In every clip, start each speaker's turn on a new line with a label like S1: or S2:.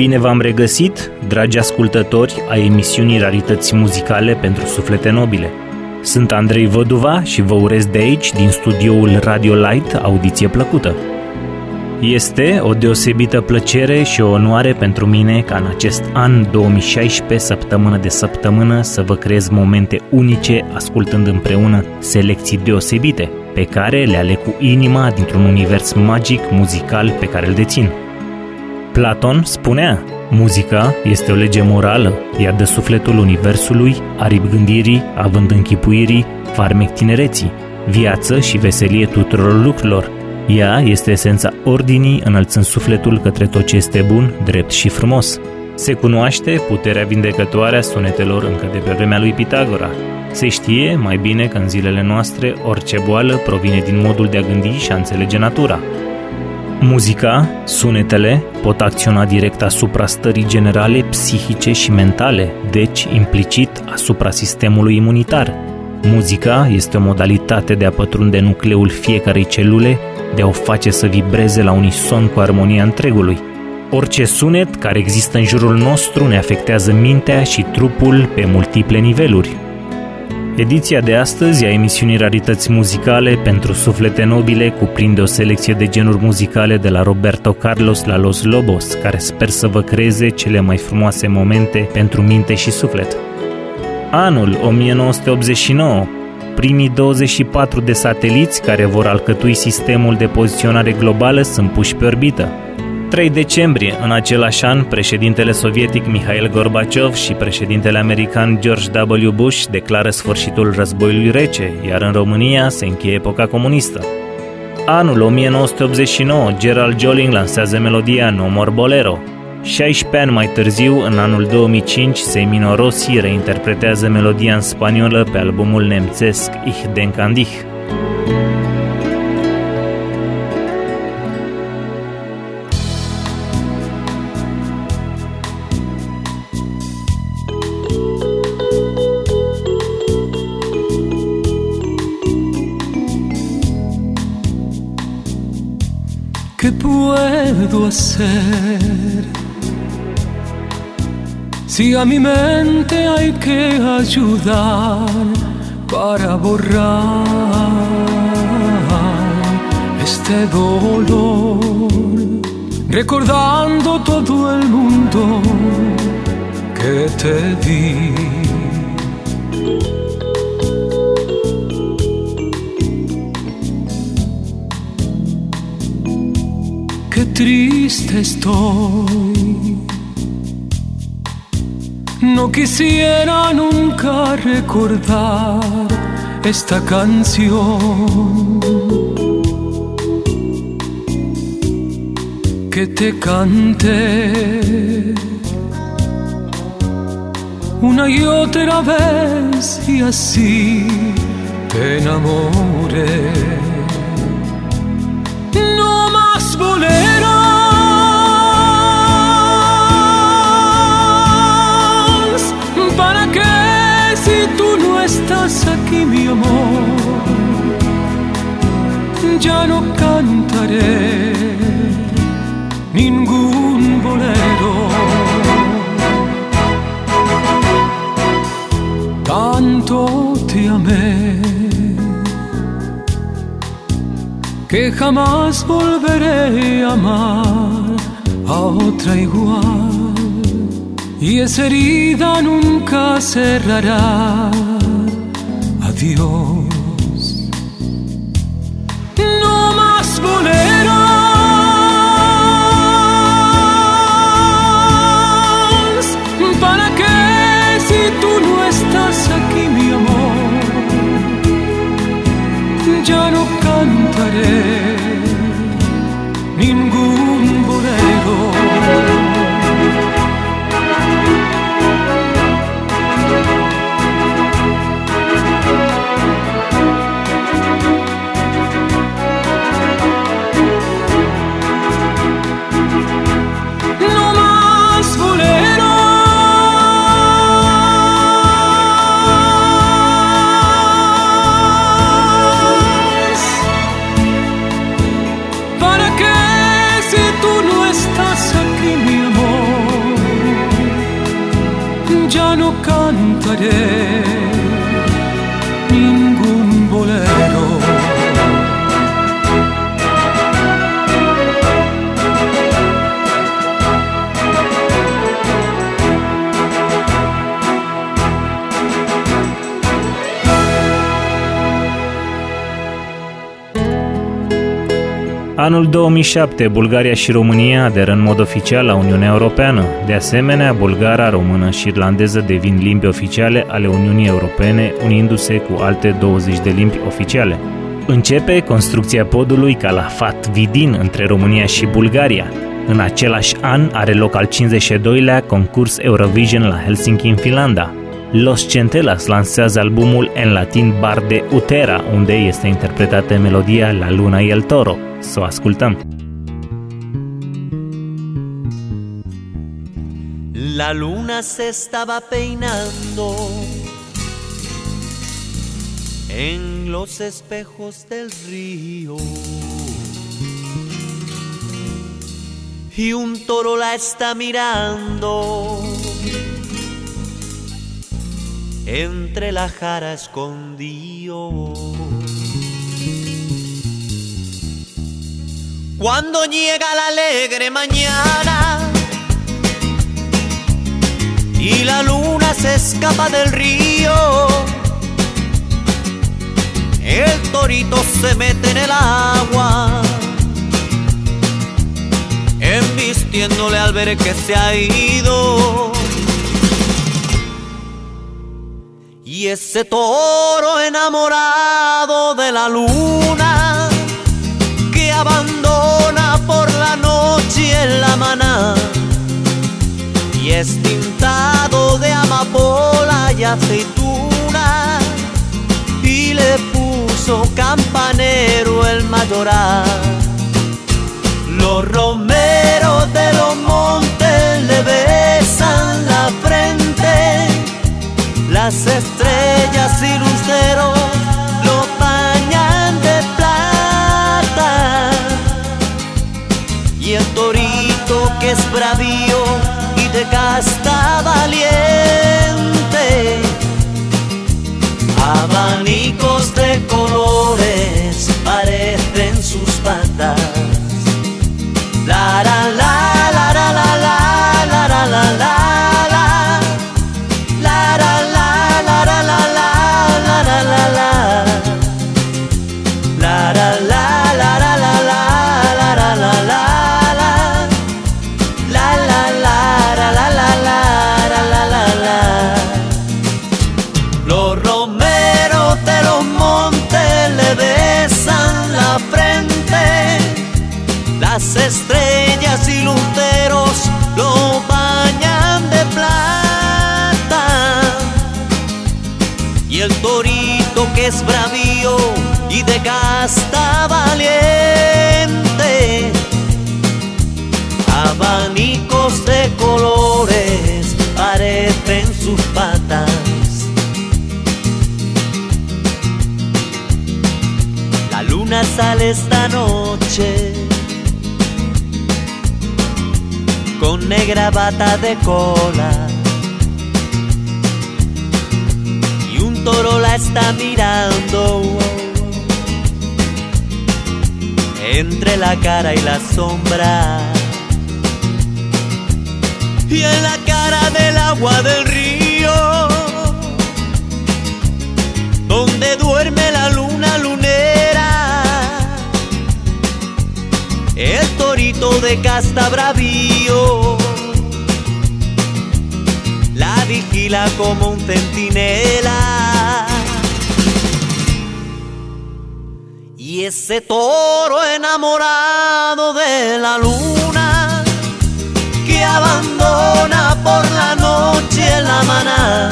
S1: Bine v-am regăsit, dragi ascultători a emisiunii Rarități Muzicale pentru Suflete Nobile. Sunt Andrei Văduva și vă urez de aici, din studioul Radio Light, audiție plăcută. Este o deosebită plăcere și o onoare pentru mine ca în acest an 2016, săptămână de săptămână, să vă creez momente unice ascultând împreună selecții deosebite, pe care le aleg cu inima dintr-un univers magic muzical pe care îl dețin. Platon spunea, muzica este o lege morală, ea dă sufletul universului, aripi gândirii, având închipuirii, farmec tinereții, viață și veselie tuturor lucrurilor. Ea este esența ordinii, înălțând sufletul către tot ce este bun, drept și frumos. Se cunoaște puterea vindecătoare a sunetelor încă de pe vremea lui Pitagora. Se știe mai bine că în zilele noastre orice boală provine din modul de a gândi și a înțelege natura. Muzica, sunetele, pot acționa direct asupra stării generale psihice și mentale, deci implicit asupra sistemului imunitar. Muzica este o modalitate de a pătrunde nucleul fiecarei celule, de a o face să vibreze la unison cu armonia întregului. Orice sunet care există în jurul nostru ne afectează mintea și trupul pe multiple niveluri, Ediția de astăzi a emisiunii Rarități Muzicale pentru suflete nobile cuprinde o selecție de genuri muzicale de la Roberto Carlos la Los Lobos, care sper să vă creeze cele mai frumoase momente pentru minte și suflet. Anul 1989 primii 24 de sateliți care vor alcătui sistemul de poziționare globală sunt puși pe orbită. 3 decembrie, în același an, președintele sovietic Mihail Gorbachev și președintele american George W. Bush declară sfârșitul războiului rece, iar în România se încheie epoca comunistă. Anul 1989, Gerald Joling lansează melodia No More Bolero. 16 ani mai târziu, în anul 2005, Semino Rossi reinterpretează melodia în spaniolă pe albumul nemțesc Ich denk an dich.
S2: Puedo hacer? Si a mi mente hay que ayudar para borrar este dolor, recordando todo el mundo que te di triste estoy. No quisiera nunca recordar esta canción que te canté una y otra vez y así te enamoré. No más boleros aquí mi amor, ya no cantaré ningún bolero. Tanto te amé que jamás volveré a amar a otra igual y esa herida nunca cerrará Dios. No más boleros. Cantaré
S1: Anul 2007, Bulgaria și România aderă în mod oficial la Uniunea Europeană. De asemenea, bulgara, română și irlandeză devin limbi oficiale ale Uniunii Europene, unindu-se cu alte 20 de limbi oficiale. Începe construcția podului Calafat Vidin între România și Bulgaria. În același an are loc al 52-lea concurs Eurovision la Helsinki în Finlanda. Los Centelas lansează albumul în latin Bar de Utera, unde este interpretată melodia La Luna y el Toro. Să o!
S3: La luna se estaba peinando en los espejos del río. Y un toro la está mirando entre la jara escondido. Cuando llega la alegre mañana y la luna se escapa del río, el torito se mete en el agua, embistiéndole al ver que se ha ido. Y ese toro enamorado de la luna que abandona por la noche en la maná y es tintado de amapola y aceituna y le puso campanero el mayoral. Los romeros de los montes le besan la frente las estrellas y luceros lo bañan de plata. Y el torito que es bravío y de casta valiente. Abanicos de colores parecen sus patas. La la de cola. Y un toro la está mirando entre la cara y la sombra. Y en la cara del agua del río, donde duerme la luna lunera el torito de casta bravío como un centinela. Y ese toro enamorado de la luna que abandona por la noche la maná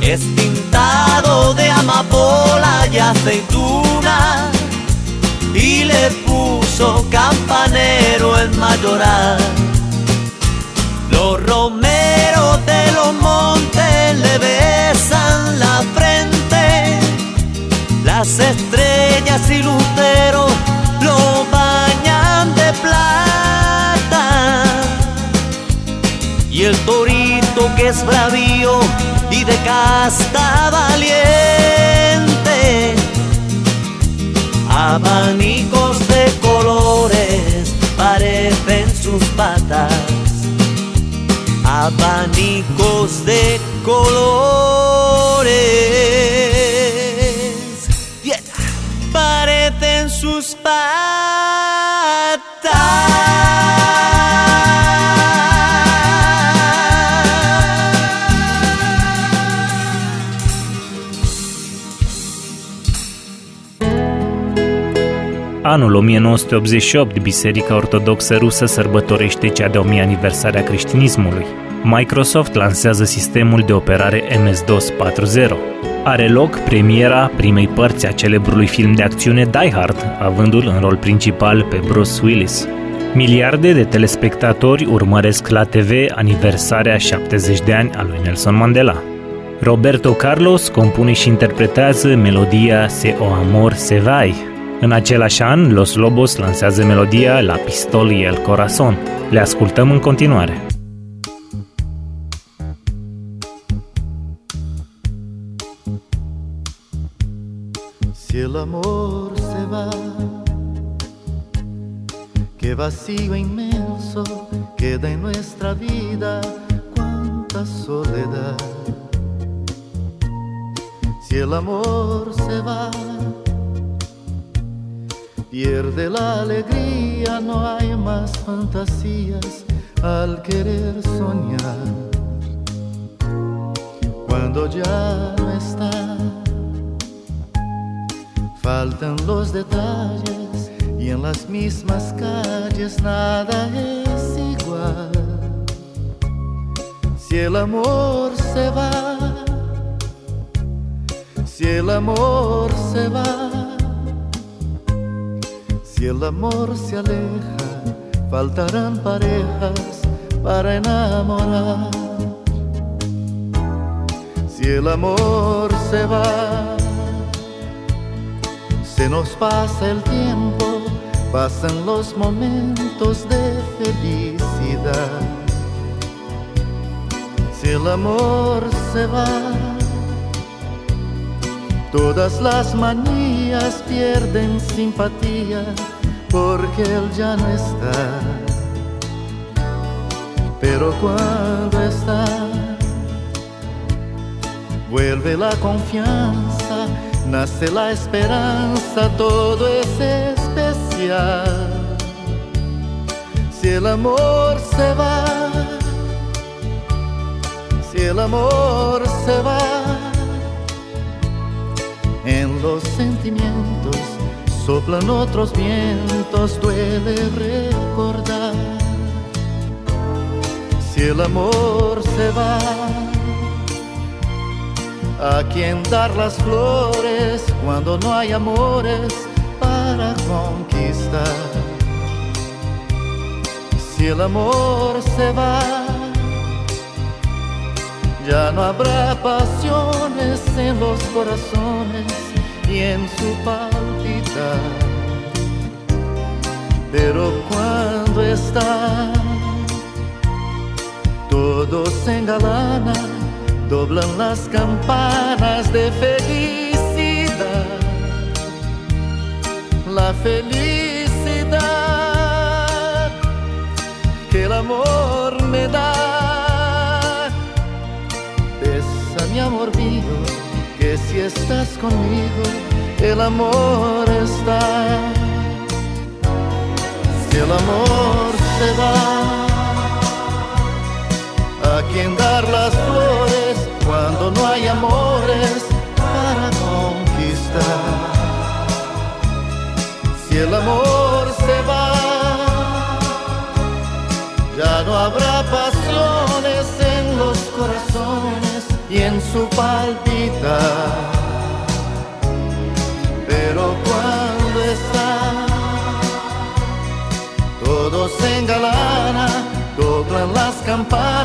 S3: es tintado de amapola y aceituna y le puso campanero en mayoral. Los romeros de los montes le besan la frente, las estrellas y luceros lo bañan de plata. Y el torito que es bravío
S4: y de casta valiente. Abanicos de colores parecen sus patas. Abanicos de colores. Parecen sus
S1: Anul 1988, Biserica Ortodoxă Rusă sărbătorește cea de 1000 aniversare a creștinismului. Microsoft lansează sistemul de operare MS-DOS 4.0. Are loc premiera primei părți a celebrului film de acțiune Die Hard, avându-l în rol principal pe Bruce Willis. Miliarde de telespectatori urmăresc la TV aniversarea 70 de ani a lui Nelson Mandela. Roberto Carlos compune și interpretează melodia Se o amor se vai. În același an, Los Lobos lansează melodia La Pistol y el Corazon. Le ascultăm în continuare.
S5: Si el amor se va, qué vacío inmenso queda en nuestra vida, cuánta soledad. Si el amor se va, pierde la alegría, no hay más fantasías al querer soñar. Cuando ya no está, faltan los detalles y en las mismas calles nada es igual. Si el amor se va, si el amor se va, si el amor se aleja, faltarán parejas para enamorar. Si el amor se va, se nos pasa el tiempo, pasan los momentos de felicidad. Si el amor se va, todas las manías pierden simpatía porque él ya no está. Pero cuando está, vuelve la confianza, nace la esperanza, todo es especial. Si el amor se va, si el amor se va, en los sentimientos soplan otros vientos, duele recordar. Si el amor se va, a quien dar las flores cuando no hay amores para conquistar. Si el amor se va, ya no habrá pasiones en los corazones y en su palpitar. Pero cuando está, todo se engalana, doblan las campanas de felicidad. La felicidad que el amor me da. Besa mi amor si estás conmigo, el amor está. Si el amor se va, a quien dar las flores cuando no hay amores para conquistar. Si el amor en su palpitar. Pero cuando está, todo se engalana, doblan las campanas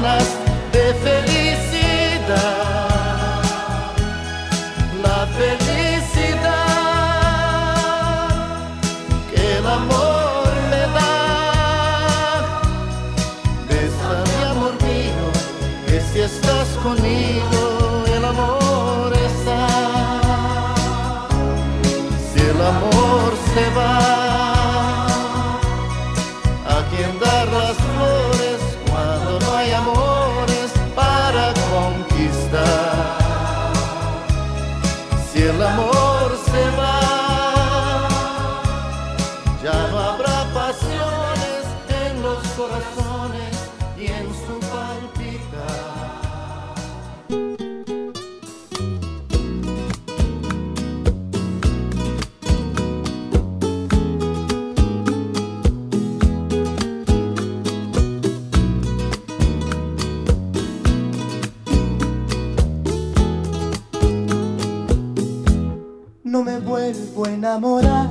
S6: a enamorar.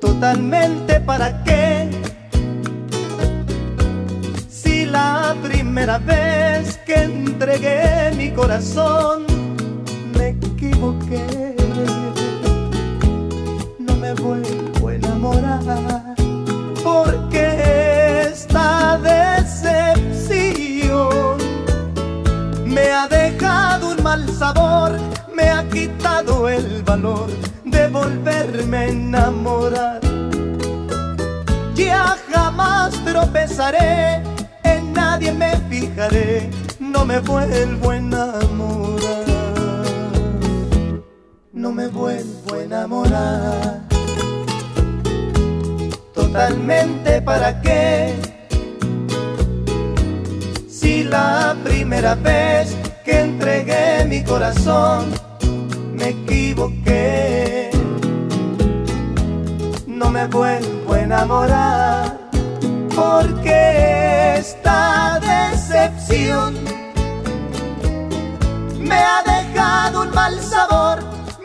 S6: Totalmente para qué. Si la primera vez que entregué mi corazón en nadie me fijaré, no me vuelvo a enamorar. No me vuelvo a enamorar. Totalmente para qué. Si la primera vez que entregué mi corazón me equivoqué. No me vuelvo a enamorar porque me ha dejado un mal sabor,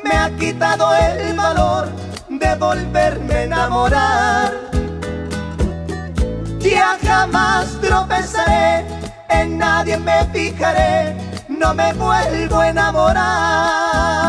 S6: me ha quitado el valor de volverme a enamorar. Ya jamás tropezaré, en nadie me fijaré no me vuelvo a enamorar.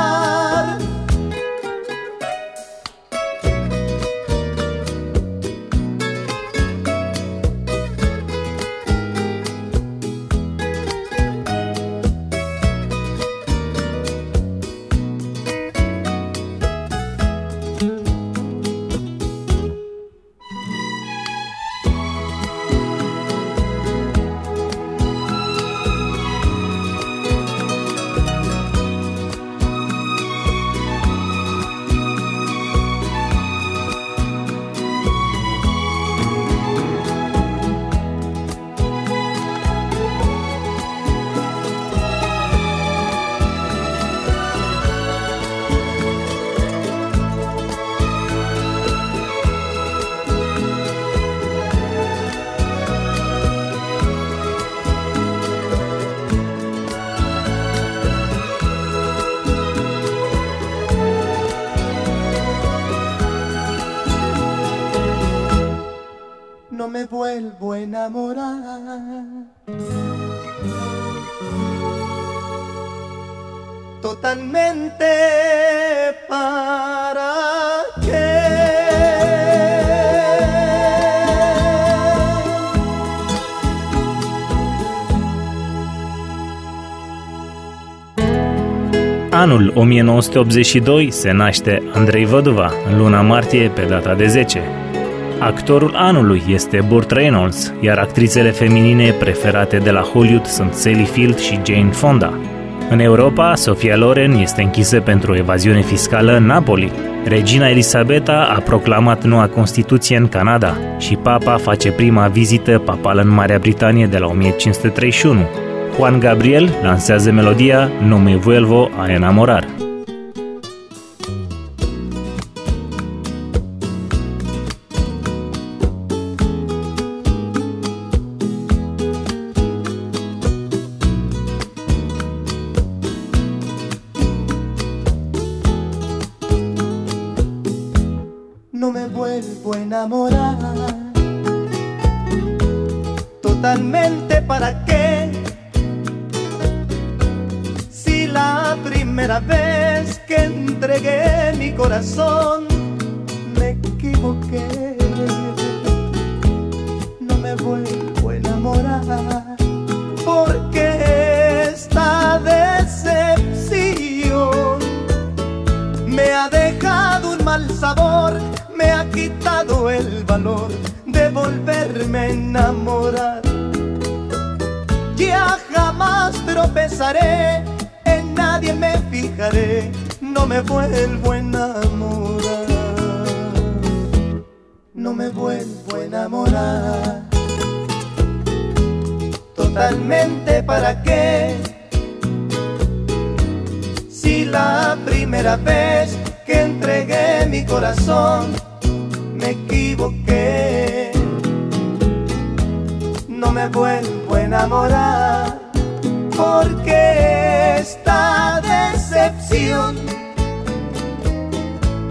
S6: Vuelvo a enamorar. Totalmente para qué.
S1: Anul 1982 se naște Andrei Văduva în luna martie pe data de 10. Actorul anului este Burt Reynolds, iar actrițele feminine preferate de la Hollywood sunt Sally Field și Jane Fonda. În Europa, Sofia Loren este închisă pentru evaziune fiscală în Napoli. Regina Elisabeta a proclamat noua Constituție în Canada și Papa face prima vizită papală în Marea Britanie de la 1531. Juan Gabriel lansează melodia No me vuelvo a enamorar.
S6: Dejado un mal sabor, me ha quitado el valor de volverme a enamorar. Ya jamás tropezaré, en nadie me fijaré, no me vuelvo a enamorar. No me vuelvo a enamorar. Totalmente para qué. Si la primera vez que entregué mi corazón me equivoqué. No me vuelvo a enamorar porque esta decepción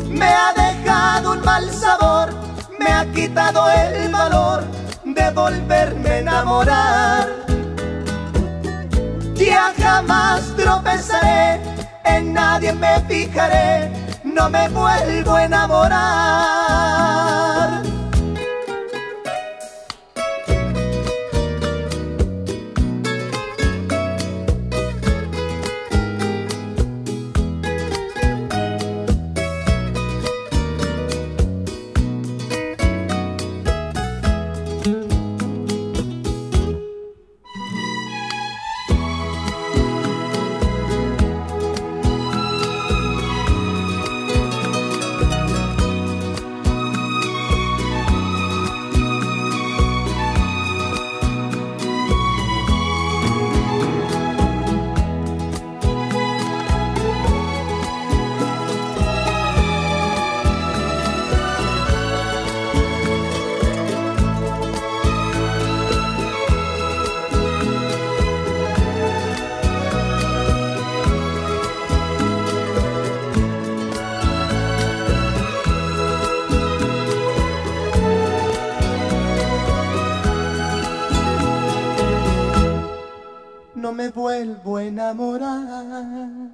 S6: me ha dejado un mal sabor, me ha quitado el valor de volverme a enamorar. Ya jamás tropezaré, en nadie me fijaré, no me vuelvo a enamorar. Vuelvo a enamorar.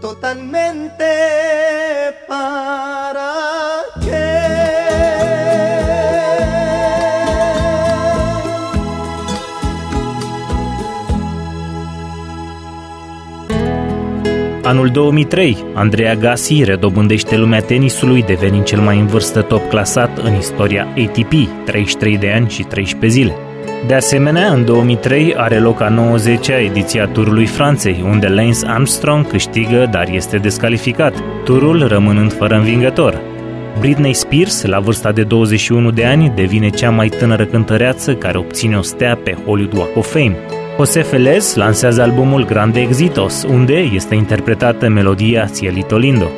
S6: Totalmente para
S1: Anul 2003, Andrea Gassi redobândește lumea tenisului, devenind cel mai în vârstă top clasat în istoria ATP, 33 de ani și 13 zile. De asemenea, în 2003 are loc a 90-a ediție a Turului Franței, unde Lance Armstrong câștigă, dar este descalificat, turul rămânând fără învingător. Britney Spears, la vârsta de 21 de ani, devine cea mai tânără cântăreață care obține o stea pe Hollywood Walk of Fame. José Felez lansează albumul Grande Exitos, unde este interpretată melodia Cielito Lindo.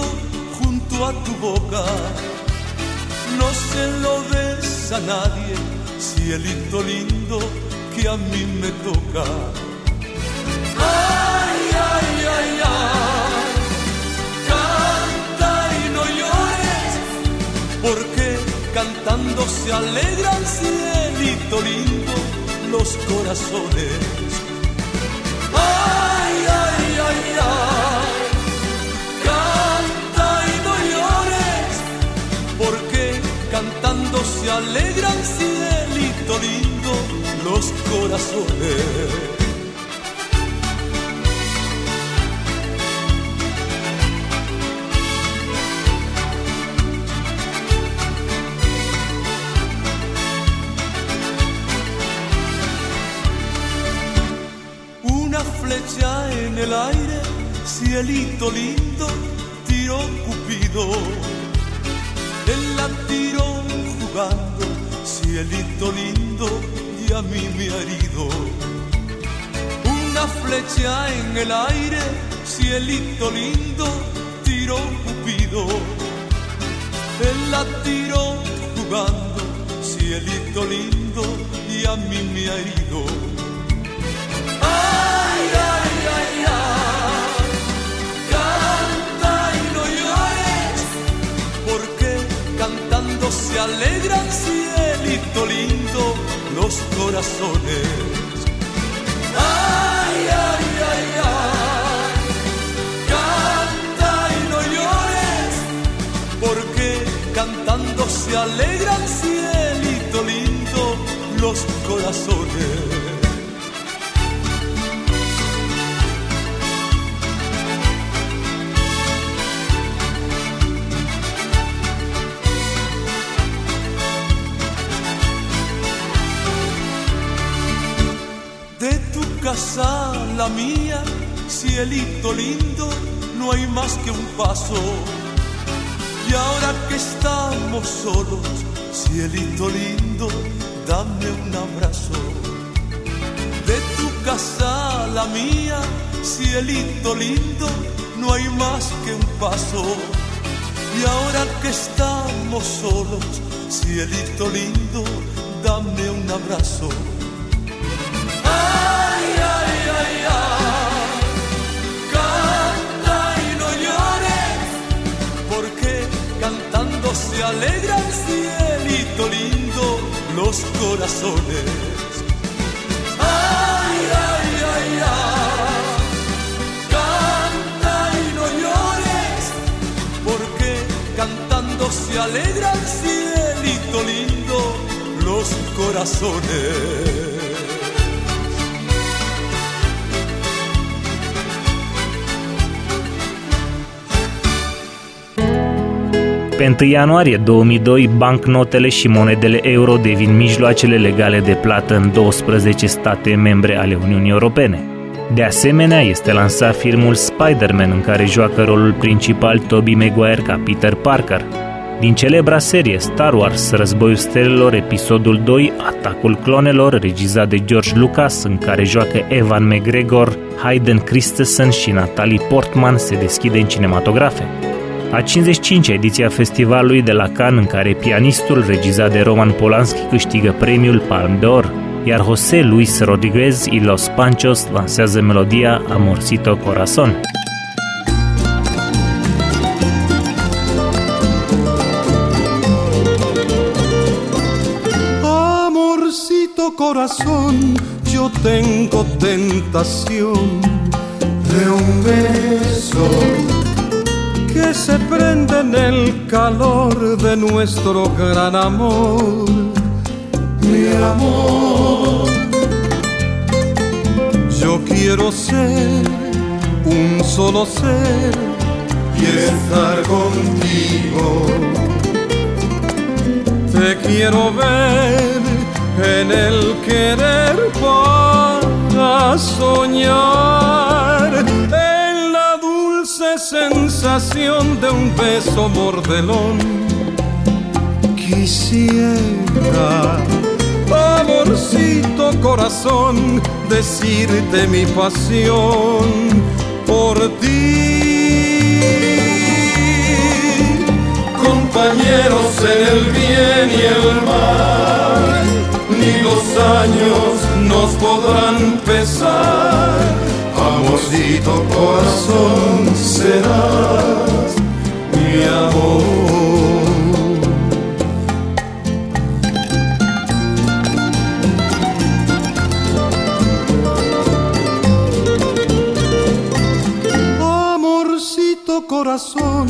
S7: Junto a tu boca. No se lo des a nadie, cielito lindo, que a mí me toca. Ay, ay, ay, ay, canta y no llores, porque cantando se alegran cielito lindo los corazones. Alegran cielito lindo los corazones. Una flecha en el aire, cielito lindo, tiró Cupido. Él la tiró jugando, cielito lindo, y a mí me ha herido. Una flecha en el aire, cielito lindo, tiró Cupido. Él la tiró jugando, cielito lindo, y a mí me ha herido. Ay, ay, ay, ay.
S8: Se alegran, cielito lindo, los corazones. Ay, ay, ay, ay. Canta y no llores, porque cantando se alegran, cielito lindo, los corazones. La mía, cielito lindo, no hay más que un paso. Y ahora que estamos solos, cielito lindo, dame un abrazo. De tu casa, la mía, cielito lindo, no hay más que un paso. Y ahora que estamos solos, cielito lindo, dame un abrazo. Se alegra el cielito lindo los corazones. Ay, ay, ay, ay, canta y no llores, porque cantando se alegra el cielito lindo los corazones.
S1: Pe 1 ianuarie 2002, bancnotele și monedele euro devin mijloacele legale de plată în 12 state membre ale Uniunii Europene. De asemenea, este lansat filmul Spider-Man în care joacă rolul principal Tobey Maguire ca Peter Parker. Din celebra serie Star Wars Războiul Stelelor, episodul 2, Atacul Clonelor, regizat de George Lucas, în care joacă Evan McGregor, Hayden Christensen și Natalie Portman, se deschide în cinematografe a 55-a ediție a festivalului de la Cannes în care pianistul regizat de Roman Polanski câștigă premiul Palm d'Or, iar José Luis Rodriguez y Los Panchos lansează melodia Amorcito Corazon.
S8: Amorcito corazón, yo tengo tentación de un beso que se prende en el calor de nuestro gran amor, mi amor. Yo quiero ser un solo ser y estar contigo. Te quiero ver en el querer para soñar sensación de un beso mordelón. Quisiera, amorcito corazón, decirte mi pasión por ti. Compañeros en el bien y el mal, ni los años nos podrán pesar amorcito corazón serás mi amor. Amorcito corazón,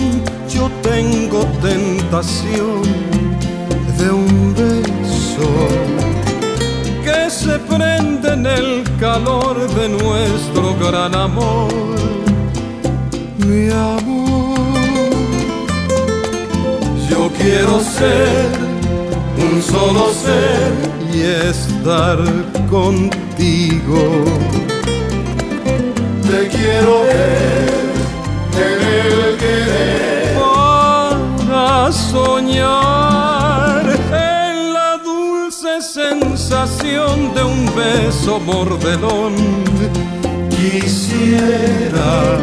S8: yo tengo tentación de un beso se prende en el calor de nuestro gran amor, mi amor. Yo quiero ser un solo ser y estar contigo. Te quiero ver en el querer para soñar de un beso mordelón. Quisiera,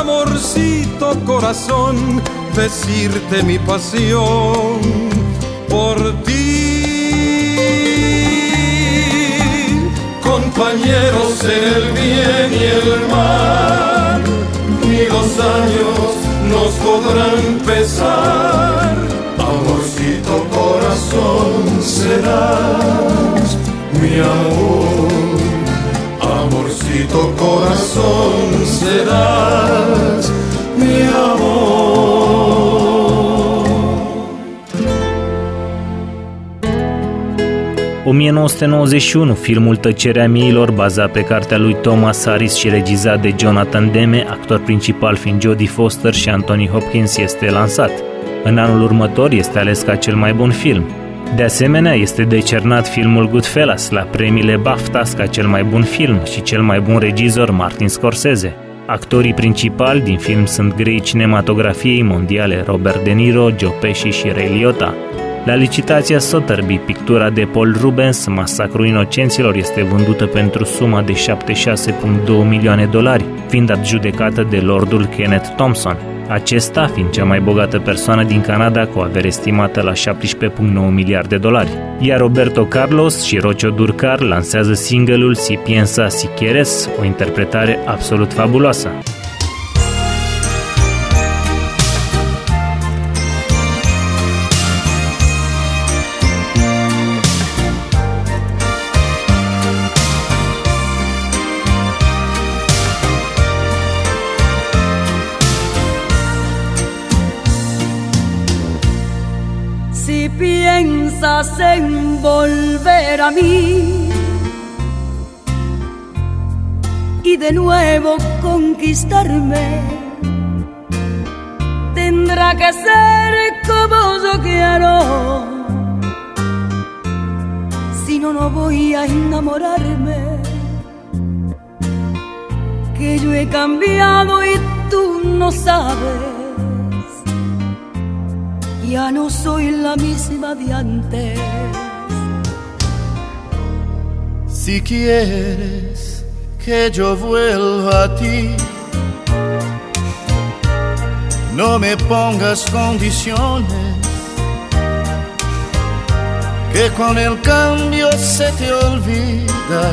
S8: amorcito corazón, decirte mi pasión por ti. Compañeros en el bien y el mal, ni los años nos podrán pesar amorcito corazón serás mi amor, amorcito corazón serás mi amor.
S1: 1991, filmul Tăcerea miilor, bazat pe cartea lui Thomas Harris și regizat de Jonathan Demme, actor principal fiind Jodie Foster și Anthony Hopkins, este lansat. În anul următor este ales ca cel mai bun film. De asemenea, este decernat filmul Goodfellas la premiile BAFTA ca cel mai bun film și cel mai bun regizor Martin Scorsese. Actorii principali din film sunt grei cinematografiei mondiale Robert De Niro, Joe Pesci și Ray Liotta. La licitația Sotheby, pictura de Paul Rubens, Masacrul Inocenților, este vândută pentru suma de 76,2 milioane dolari, fiind adjudecată de lordul Kenneth Thompson, acesta fiind cea mai bogată persoană din Canada cu avere estimată la 17,9 miliarde de dolari. Iar Roberto Carlos și Rocio Durcar lansează single-ul Si Piensa Si Quieres, o interpretare absolut fabuloasă.
S9: En volver a mí y de nuevo conquistarme. Tendrá que ser como yo quiero, si no, no voy a enamorarme. Que yo he cambiado y tú no sabes ya no soy la misma de antes.
S5: Si quieres que yo vuelva a ti, no me pongas condiciones, que con el cambio se te olvida.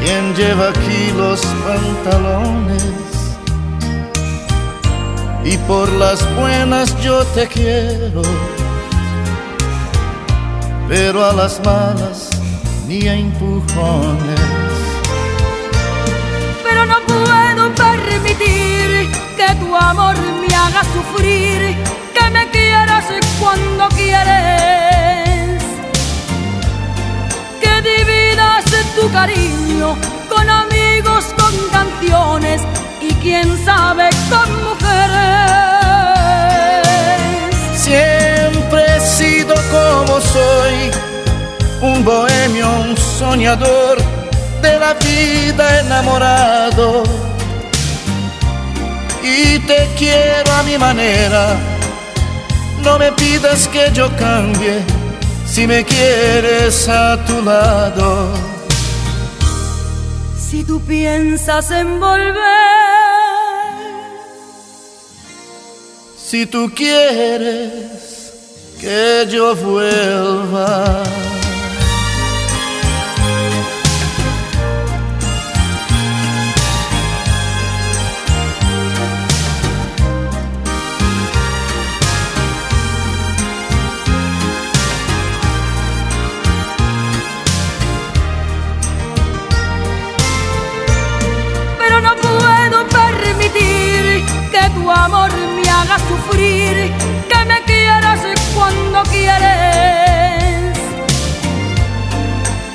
S5: Quien lleva aquí los pantalones y por las buenas yo te quiero, pero a las malas ni a empujones.
S9: Pero no puedo permitir que tu amor me haga sufrir, que me quieras cuando quieres, que dividas tu cariño con amigos, con canciones y quién sabe con
S5: Siempre he sido como soy, un bohemio, un soñador de la vida enamorado. Y te quiero a mi manera, no me pidas que yo cambie si me quieres a tu lado.
S9: Si tú piensas en volver,
S5: si tú quieres que yo vuelva.
S9: Que me quieras cuando quieres,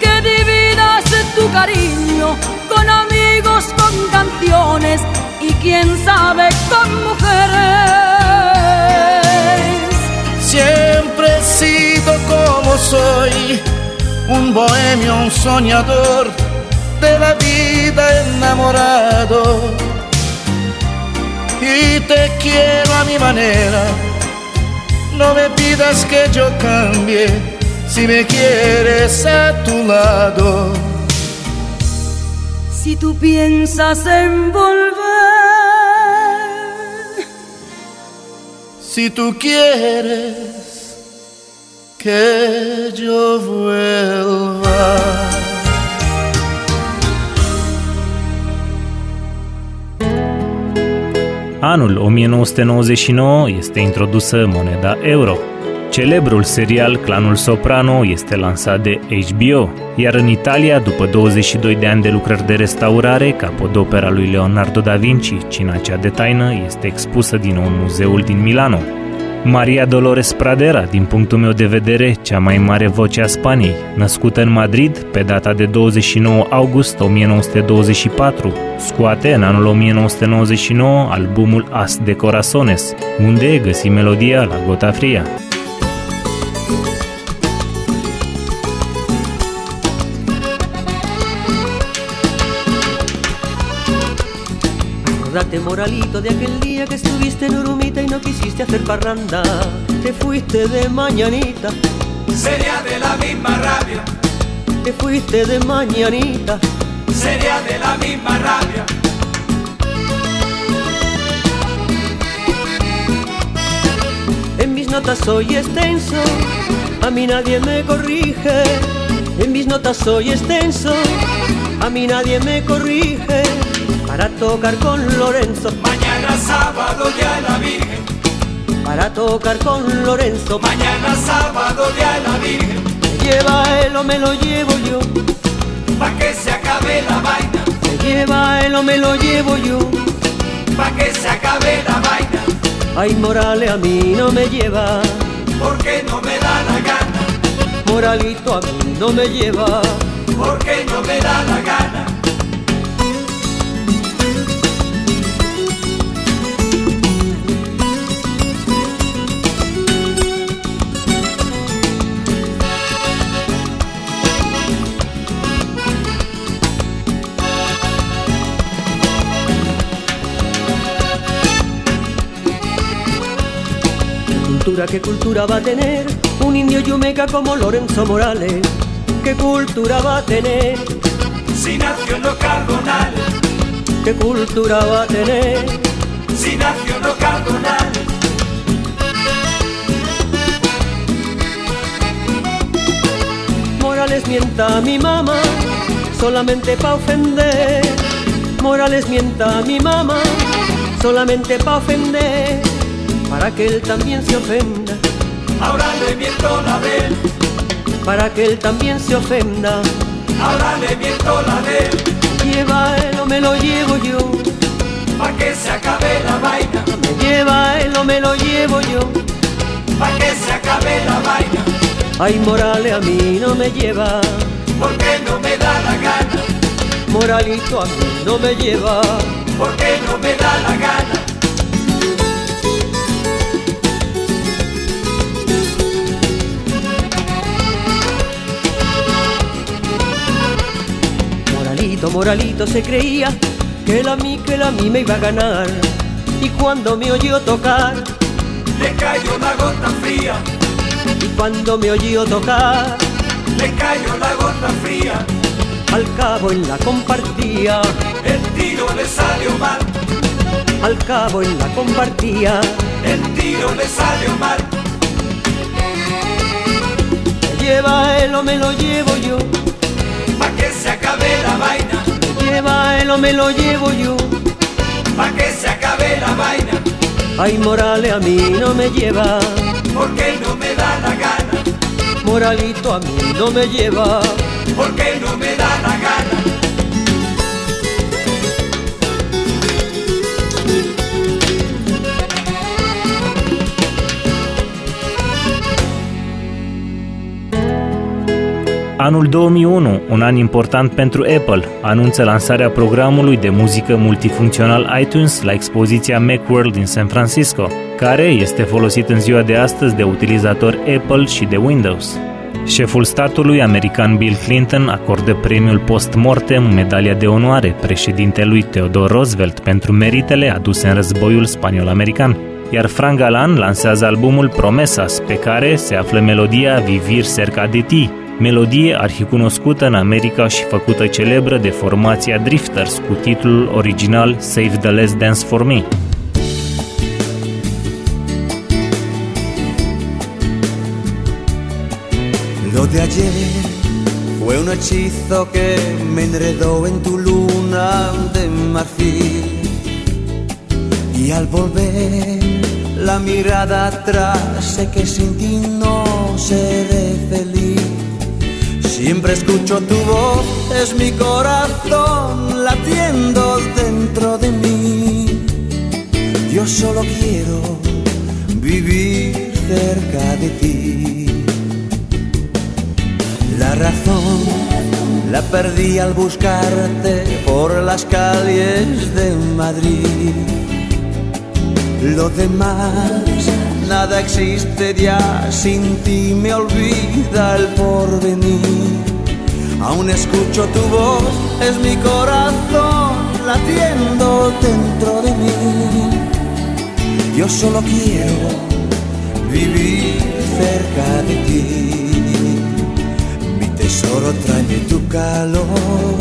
S9: que dividas tu cariño con amigos, con canciones y quién sabe con mujeres.
S5: Siempre he sido como soy, un bohemio, un soñador de la vida enamorado y te quiero a mi manera. No me pidas que yo cambie si me quieres a tu lado.
S9: Si tú piensas en volver,
S5: si tú quieres que yo vuelva.
S1: Anul 1999 este introdusă moneda euro. Celebrul serial Clanul Soprano este lansat de HBO, iar în Italia, după 22 de ani de lucrări de restaurare, capodopera lui Leonardo da Vinci, Cina cea de taină, este expusă din nou în muzeul din Milano. Maria Dolores Pradera, din punctul meu de vedere, cea mai mare voce a Spaniei, născută în Madrid pe data de 29 august 1924, scoate în anul 1999 albumul As de Corazones, unde găsi melodia la Gota Fria.
S10: Acordate, moralito, de aquel día que estuviste en Urumita y no quisiste hacer parranda. Te fuiste de mañanita,
S11: Sería de la misma rabia,
S10: te fuiste de mañanita.
S11: sería de la misma rabia.
S10: En mis notas soy extenso, a mí nadie me corrige. En mis notas soy extenso, a mí nadie me corrige. Para tocar con Lorenzo,
S11: Mañana sábado ya la Virgen,
S10: para tocar con Lorenzo.
S11: mañana sábado ya la Virgen,
S10: Me lleva él o me lo llevo yo,
S11: pa' que se acabe la vaina,
S10: me lleva él o me lo llevo yo.
S11: pa' que se acabe la vaina,
S10: Ay, Morales a mí no me lleva,
S11: porque no me da la gana,
S10: Moralito a mí no me lleva.
S11: porque no me da la gana.
S10: Cultura, ¿qué cultura va a tener un indio yumeca como Lorenzo Morales? ¿Qué cultura va a tener?
S11: Si nació en los cardonales,
S10: ¿Qué cultura va a tener?
S11: si nació en los cardonales,
S10: Morales mienta a mi mamá solamente pa' ofender. Morales mienta a mi mamá solamente pa' ofender. Para que él también se ofenda,
S11: ahora le miento la de él,
S10: para que él también se ofenda.
S11: ahora le miento la de él,
S10: Lleva él o me lo llevo yo,
S11: pa' que se acabe la vaina,
S10: me lleva él o me lo llevo yo.
S11: pa' que se acabe la vaina,
S10: Ay, Morales a mí no me lleva,
S11: porque no me da la gana,
S10: Moralito a mí no me lleva.
S11: porque no me da la gana.
S10: Moralito, Moralito se creía que la mí, que la mí me iba a ganar. Y cuando me oyó tocar,
S11: Le cayó la gota fría,
S10: y cuando me oyó tocar,
S11: le cayó la gota fría,
S10: al cabo en la compartía,
S11: el tiro le salió mal,
S10: al cabo en la compartía.
S11: el tiro le salió mal,
S10: Me lleva él o me lo llevo yo,
S11: acabe la vaina,
S10: me lleva él o me lo llevo yo.
S11: pa' que se acabe la vaina,
S10: Ay, Morales a mí no me lleva,
S11: porque no me da la gana,
S10: Moralito a mí no me lleva.
S11: porque no me da la gana.
S1: Anul 2001, un an important pentru Apple, anunță lansarea programului de muzică multifuncțional iTunes la expoziția Macworld din San Francisco, care este folosit în ziua de astăzi de utilizatori Apple și de Windows. Șeful statului american Bill Clinton acordă premiul post-mortem medalia de onoare președintelui Theodore Roosevelt pentru meritele aduse în războiul spaniol-american, iar Frank Galan lansează albumul Promesas, pe care se află melodia Vivir cerca de ti, melodie arhicunoscută în America și făcută celebră de formația Drifters cu titlul original Save the Last Dance for Me.
S4: Lo de ayer fue un hechizo que me enredó en tu luna de marfil. Y al volver la mirada atrás, sé que sin ti no seré feliz. Siempre escucho tu voz, es mi corazón latiendo dentro de mí. Yo solo quiero vivir cerca de ti. La razón la perdí al buscarte por las calles de Madrid. Lo demás, nada existe ya, sin ti me olvida el porvenir. Aún escucho tu voz, es mi corazón latiendo dentro de mí. Yo solo quiero vivir cerca de ti. Mi tesoro trae tu calor,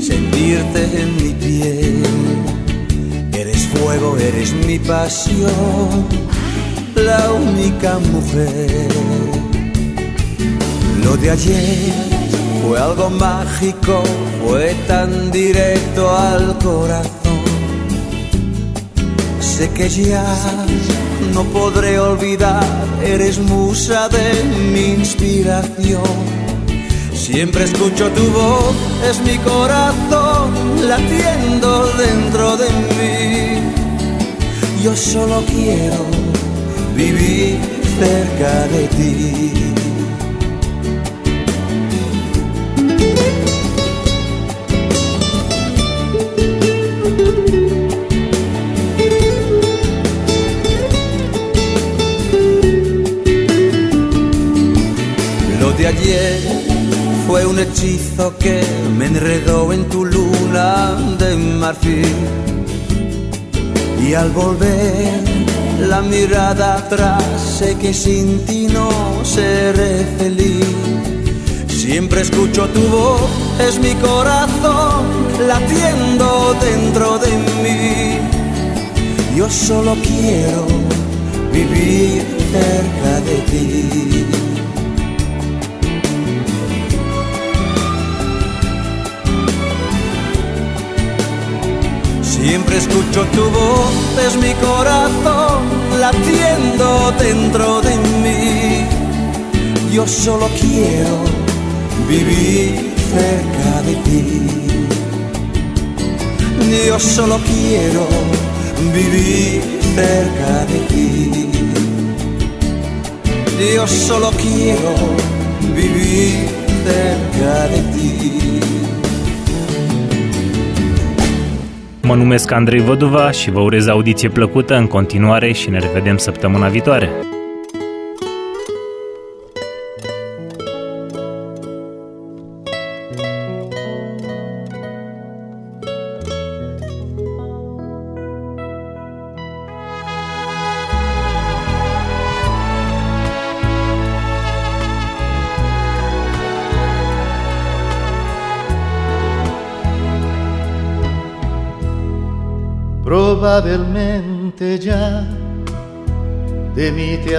S4: sentirte en mi piel. Eres fuego, eres mi pasión, la única mujer. Lo de ayer fue algo mágico, fue tan directo al corazón. Sé que ya no podré olvidar, eres musa de mi inspiración. Siempre escucho tu voz, es mi corazón latiendo dentro de mí. Yo solo quiero vivir cerca de ti. Lo de ayer fue un hechizo que me enredó en tu luna de marfil. Y al volver la mirada atrás, sé que sin ti no seré feliz. Siempre escucho tu voz, es mi corazón latiendo dentro de mí. Yo solo quiero vivir cerca de ti. Siempre escucho tu voz, es mi corazón latiendo dentro de mí. Yo solo quiero vivir cerca de ti. Yo solo quiero vivir cerca de ti. Yo solo quiero vivir cerca de ti.
S1: Mă numesc Andrei Văduva și vă urez audiție plăcută în continuare și ne revedem săptămâna viitoare.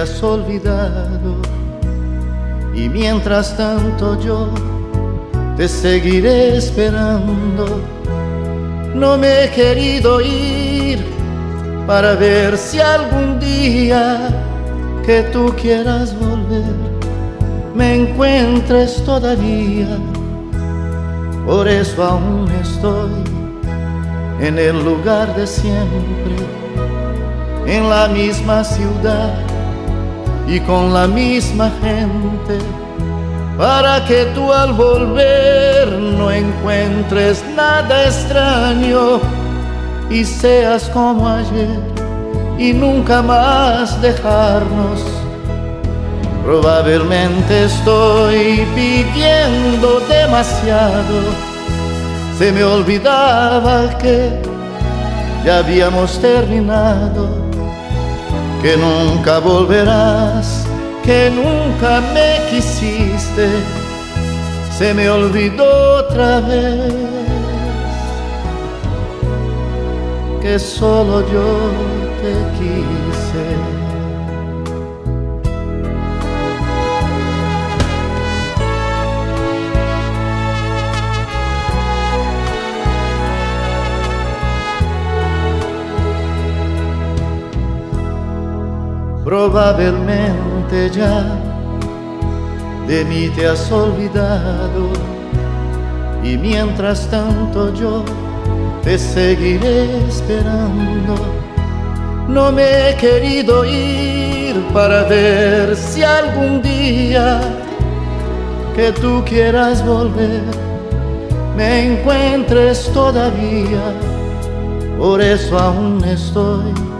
S5: Has olvidado y mientras tanto yo te seguiré esperando. No me he querido ir para ver si algún día que tú quieras volver me encuentres todavía. Por eso aún estoy en el lugar de siempre, en la misma ciudad y con la misma gente, para que tú al volver no encuentres nada extraño y seas como ayer y nunca más dejarnos. Probablemente estoy pidiendo demasiado se me olvidaba que ya habíamos terminado, que nunca volverás, que nunca me quisiste, se me olvidó otra vez que solo yo te quise. Probablemente ya de mí te has olvidado y mientras tanto yo te seguiré esperando. No me he querido ir para ver si algún día que tú quieras volver me encuentres todavía. Por eso aún estoy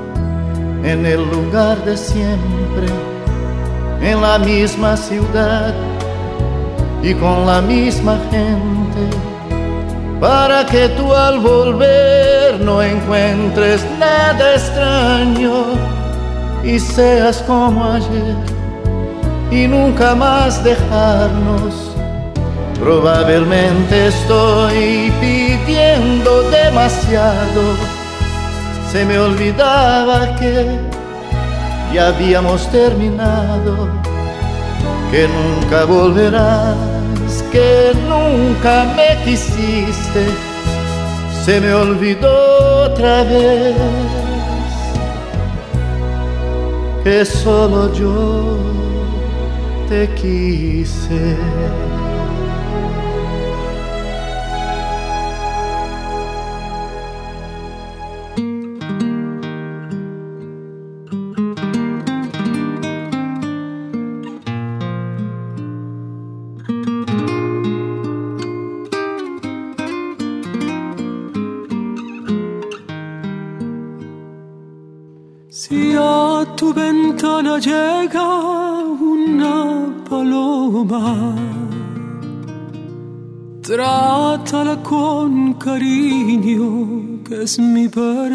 S5: en el lugar de siempre, en la misma ciudad y con la misma gente, para que tú al volver no encuentres nada extraño y seas como ayer y nunca más dejarnos. Probablemente estoy pidiendo demasiado se me olvidaba que ya habíamos terminado, que nunca volverás, que nunca me quisiste, se me olvidó otra vez que solo yo te quise.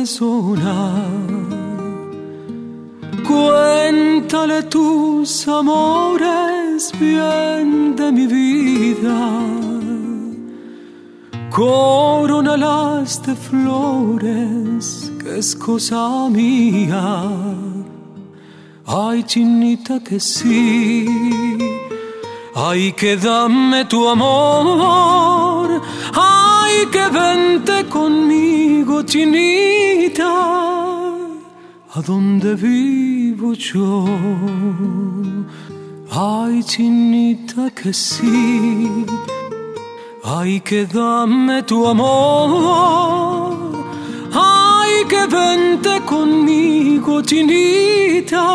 S2: Persona. Cuéntale tus amores bien de mi vida. Coronalas de flores, que es cosa mía Ay, chinita que sí. Ay, que dame tu amor. Ay, que vente conmigo, chinita. A donde vivo yo. Ay, chinita que sí. Ay, que dame tu amor Ay, que vente conmigo, chinita,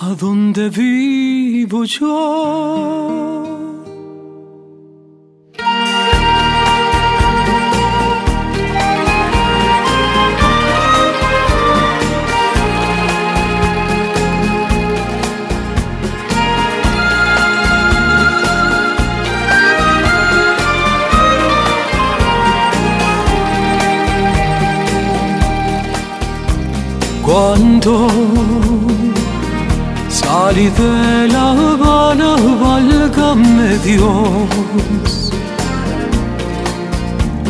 S2: a donde vivo yo. Cuando salí de La Habana, válgame Dios,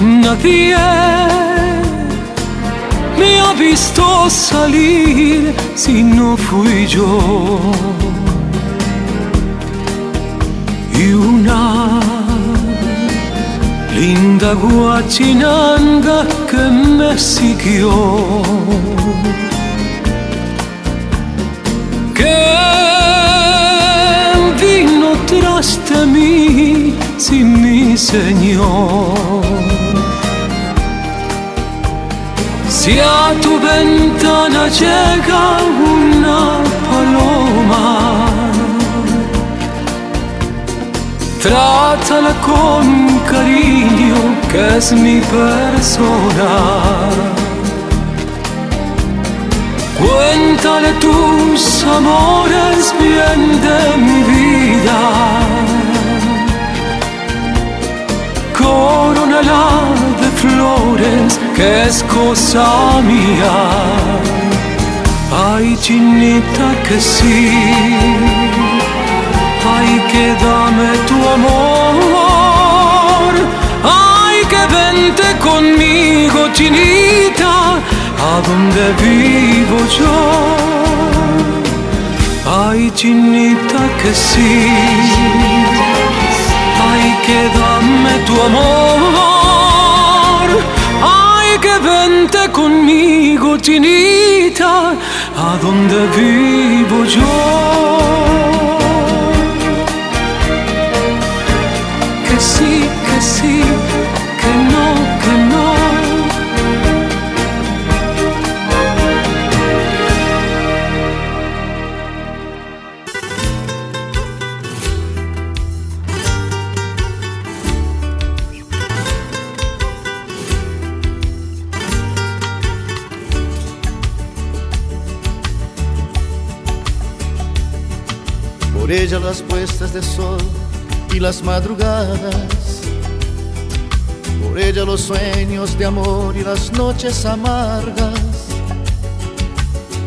S2: nadie me ha visto salir si no fui yo. Y una linda guachinanga que me siguió vino tras de mí, mi Señor. Si a tu ventana llega una paloma, trátala con cariño, que es mi persona Cuéntale tus amores bien de mi vida. Coronela de flores que es cosa mía. Ay, chinita que sí. Ay, que dame tu amor. Ay, que vente conmigo, chinita a donde vivo yo. Ay, chinita que sí, ay, que dame tu amor. Ay, que vente conmigo, chinita, a donde vivo yo.
S5: Las madrugadas. Por ella los sueños de amor y las noches amargas.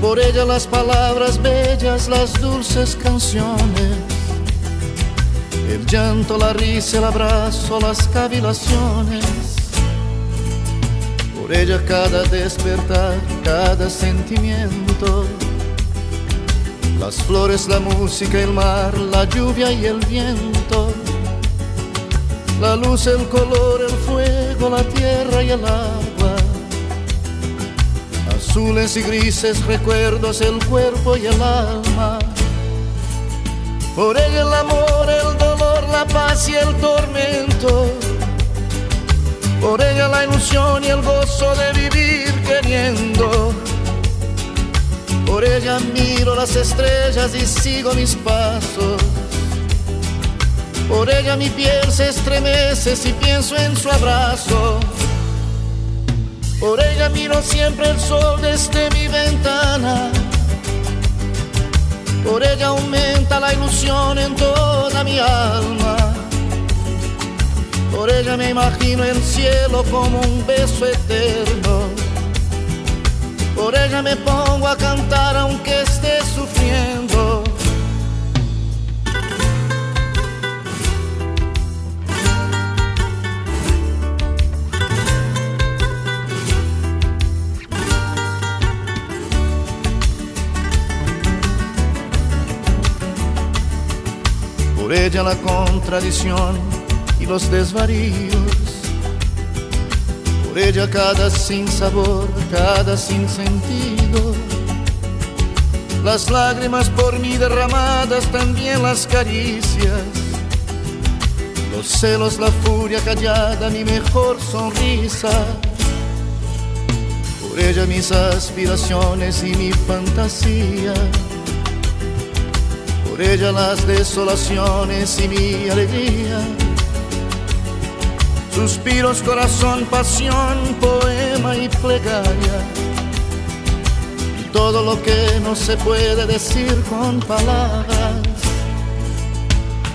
S5: Por ella las palabras bellas, las dulces canciones. El llanto, la risa, el abrazo, las cavilaciones. Por ella cada despertar, cada sentimiento. Las flores, la música, el mar, la lluvia y el viento. La luz, el color, el fuego, la tierra y el agua. Azules y grises recuerdos, el cuerpo y el alma. Por ella el amor, el dolor, la paz y el tormento. Por ella la ilusión y el gozo de vivir queriendo. Por ella miro las estrellas y sigo mis pasos. Por ella mi piel se estremece si pienso en su abrazo. Por ella miro siempre el sol desde mi ventana. Por ella aumenta la ilusión en toda mi alma. Por ella me imagino el cielo como un beso eterno. Por ella me pongo a cantar aunque esté sufriendo. Por ella la contradicción y los desvaríos. Por ella cada sin sabor, cada sin sentido. Las lágrimas por mí derramadas, también las caricias. Los celos, la furia callada, mi mejor sonrisa. Por ella mis aspiraciones y mi fantasía. Por ella las desolaciones y mi alegría. Suspiros, corazón, pasión, poema y plegaria. Todo lo que no se puede decir con palabras.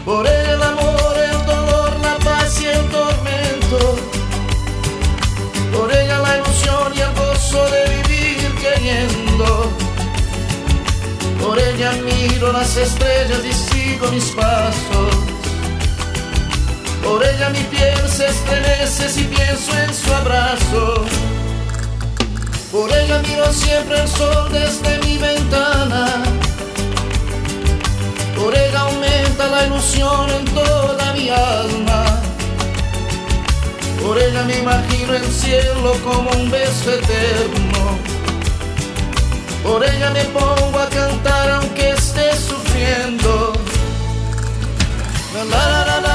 S5: Por el amor, el dolor, la paz y el tormento. Por ella la ilusión y el gozo de vivir queriendo. Por ella miro las estrellas y sigo mis pasos. Por ella mi piel se estremece si pienso en su abrazo. Por ella miro siempre el sol desde mi ventana. Por ella aumenta la ilusión en toda mi alma. Por ella me imagino el cielo como un beso eterno. Por ella me pongo a cantar aunque esté sufriendo. La, la, la,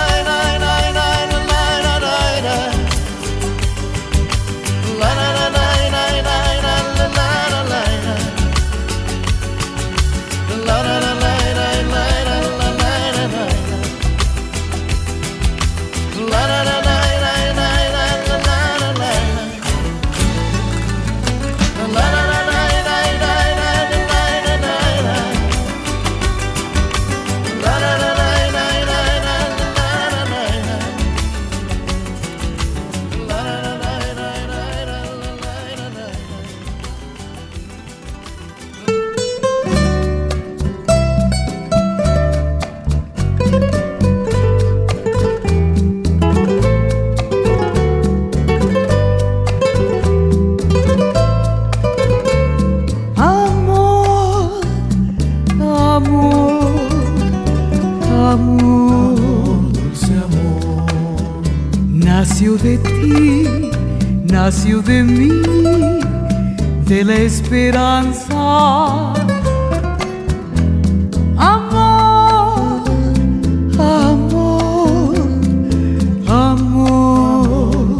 S12: nació de mí,
S13: de la esperanza. Amor, amor, amor.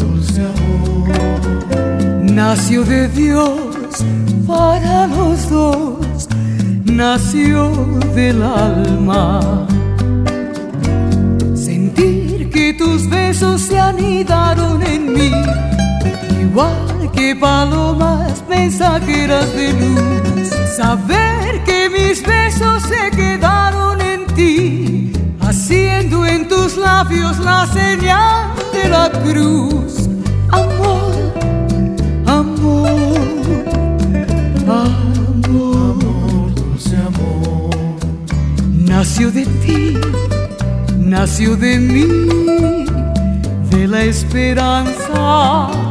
S13: Nació de Dios para los dos, nació del alma. Sentir que tus besos se anidaron en mí, igual que palomas mensajeras de luz. Saber que mis besos se quedaron en ti, haciendo en tus labios la señal de la cruz. Amor, amor, amor, dulce amor. Nació de ti, nació de mí, de la esperanza.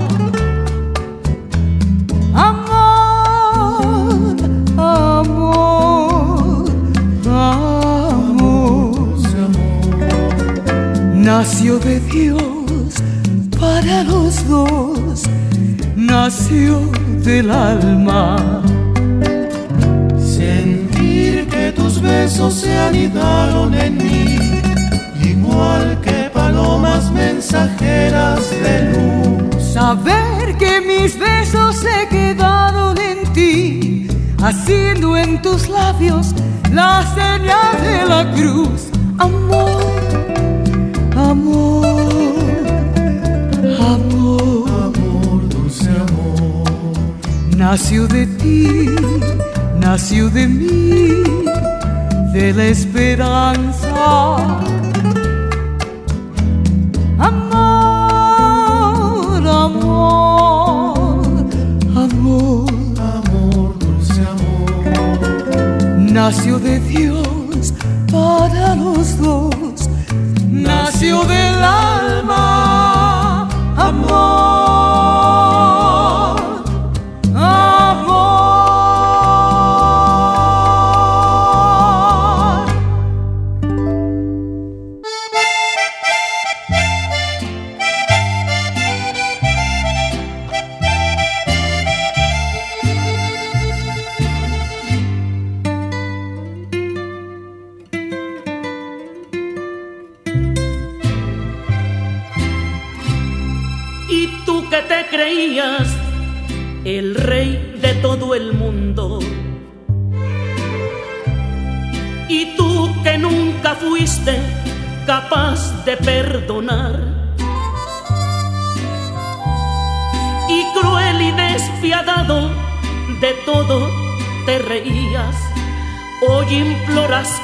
S13: Nació de Dios para los dos, nació del alma.
S14: Sentir que tus besos se anidaron en mí, igual que palomas mensajeras de luz.
S13: Saber que mis besos se quedaron en ti, haciendo en tus labios la señal de la cruz. Amor, amor, amor,
S14: Amor, dulce amor,
S13: nació de ti, nació de mí, de la esperanza. Amor, amor, amor,
S14: amor, dulce amor.
S13: nació de Dios para los dos, nació del alma.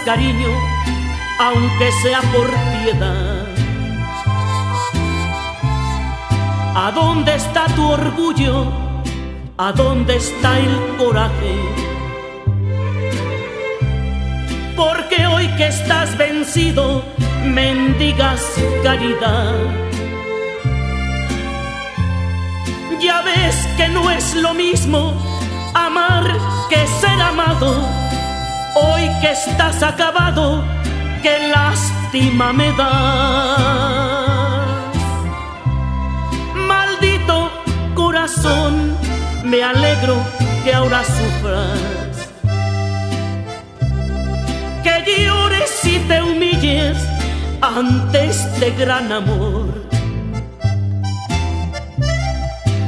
S12: Cariño, aunque sea por piedad. ¿A dónde está tu orgullo? ¿A dónde está el coraje? Porque hoy que estás vencido, mendigas caridad. Ya ves que no es lo mismo amar que ser amado. Hoy que estás acabado, qué lástima me da. Maldito corazón, me alegro que ahora sufras. Que llores y te humilles ante este gran amor.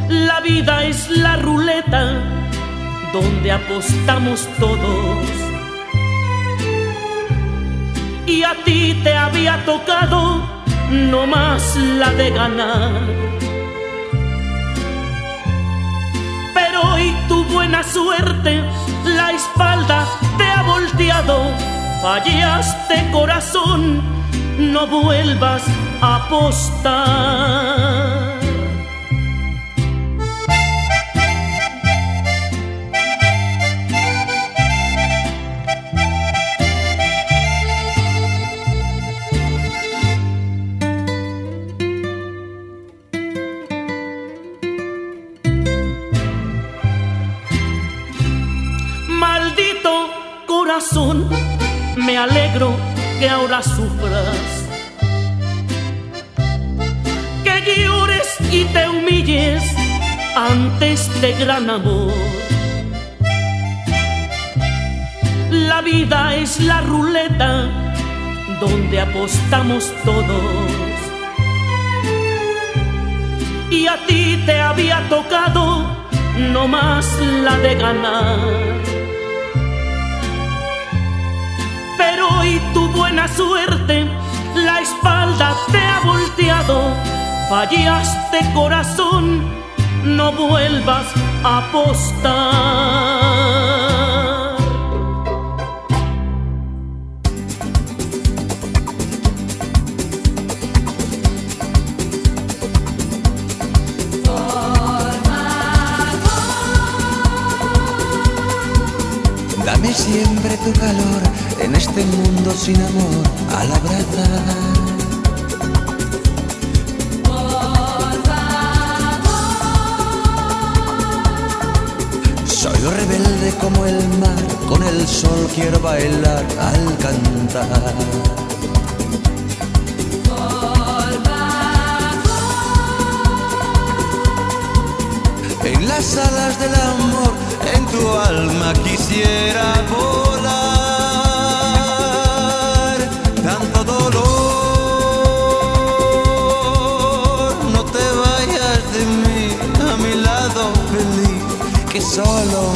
S12: La vida es la ruleta donde apostamos todos. Y a ti te había tocado no más la de ganar. Pero hoy tu buena suerte, la espalda te ha volteado. Fallaste corazón, no vuelvas a apostar. que ahora sufras, que llores y te humilles ante este gran amor. La vida es la ruleta donde apostamos todos. Y a ti te había tocado no más la de ganar. Suerte la espalda te ha volteado. Fallaste corazón, no vuelvas a apostar.
S4: siempre tu calor en este mundo sin amor al abrazar. Soy rebelde como el mar, con el sol quiero bailar al cantar. En las alas del amor en tu alma quisiera volar. Que solo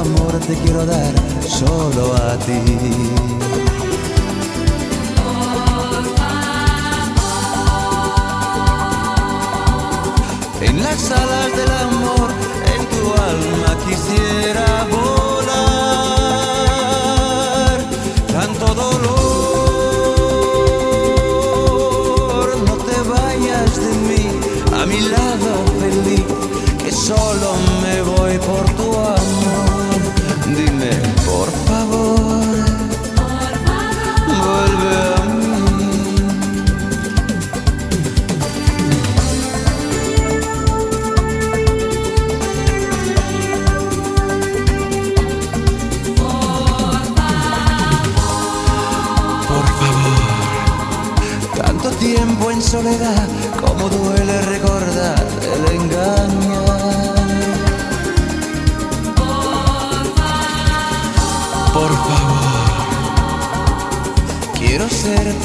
S4: amor te quiero dar solo a ti. En las alas del amor, en tu alma quisiera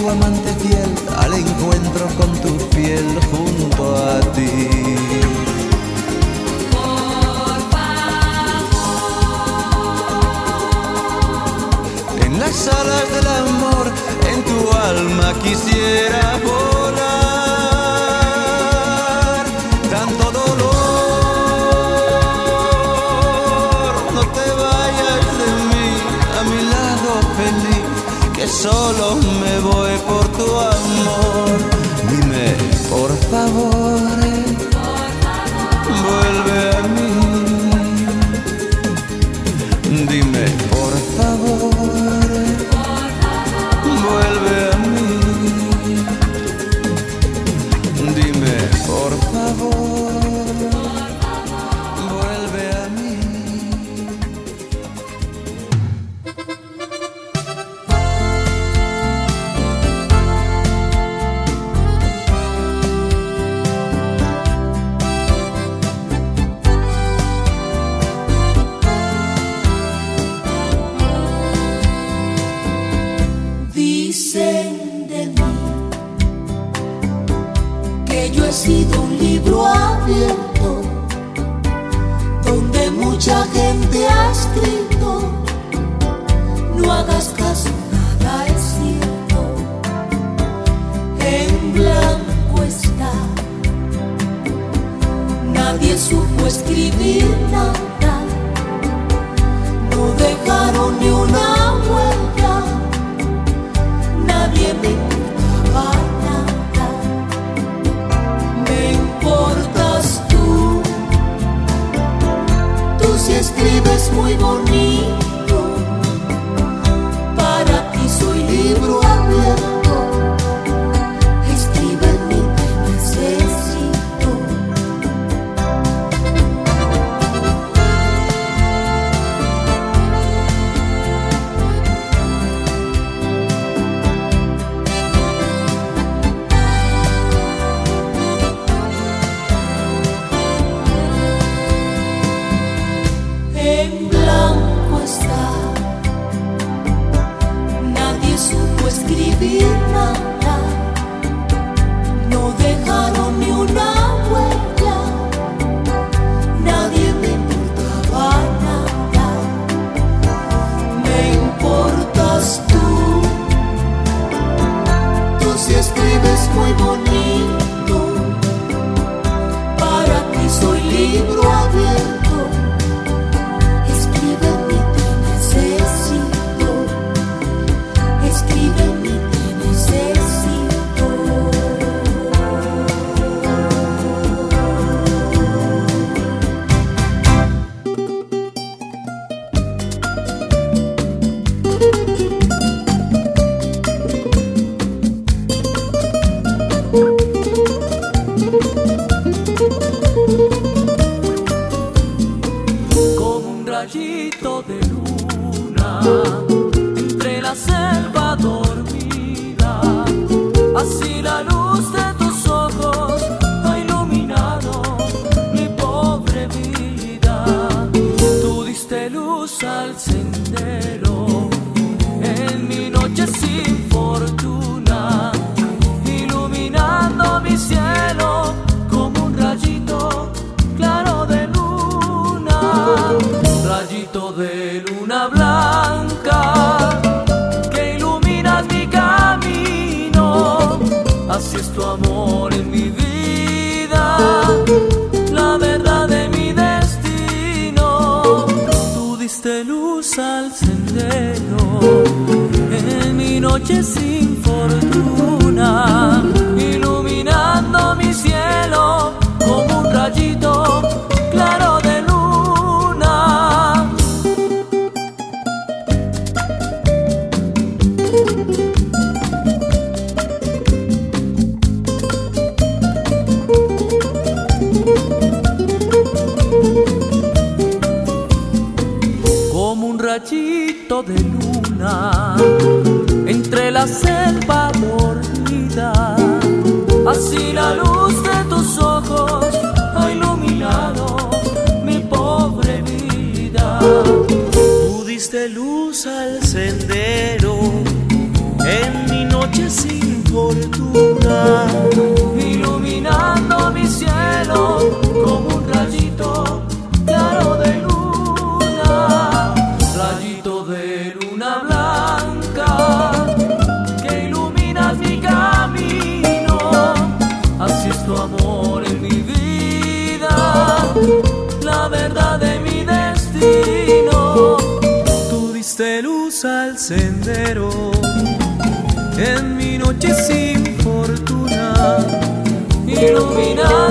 S4: amante fiel al encuentro con tu piel junto a ti. En las alas del amor, en tu alma quisiera
S2: enough.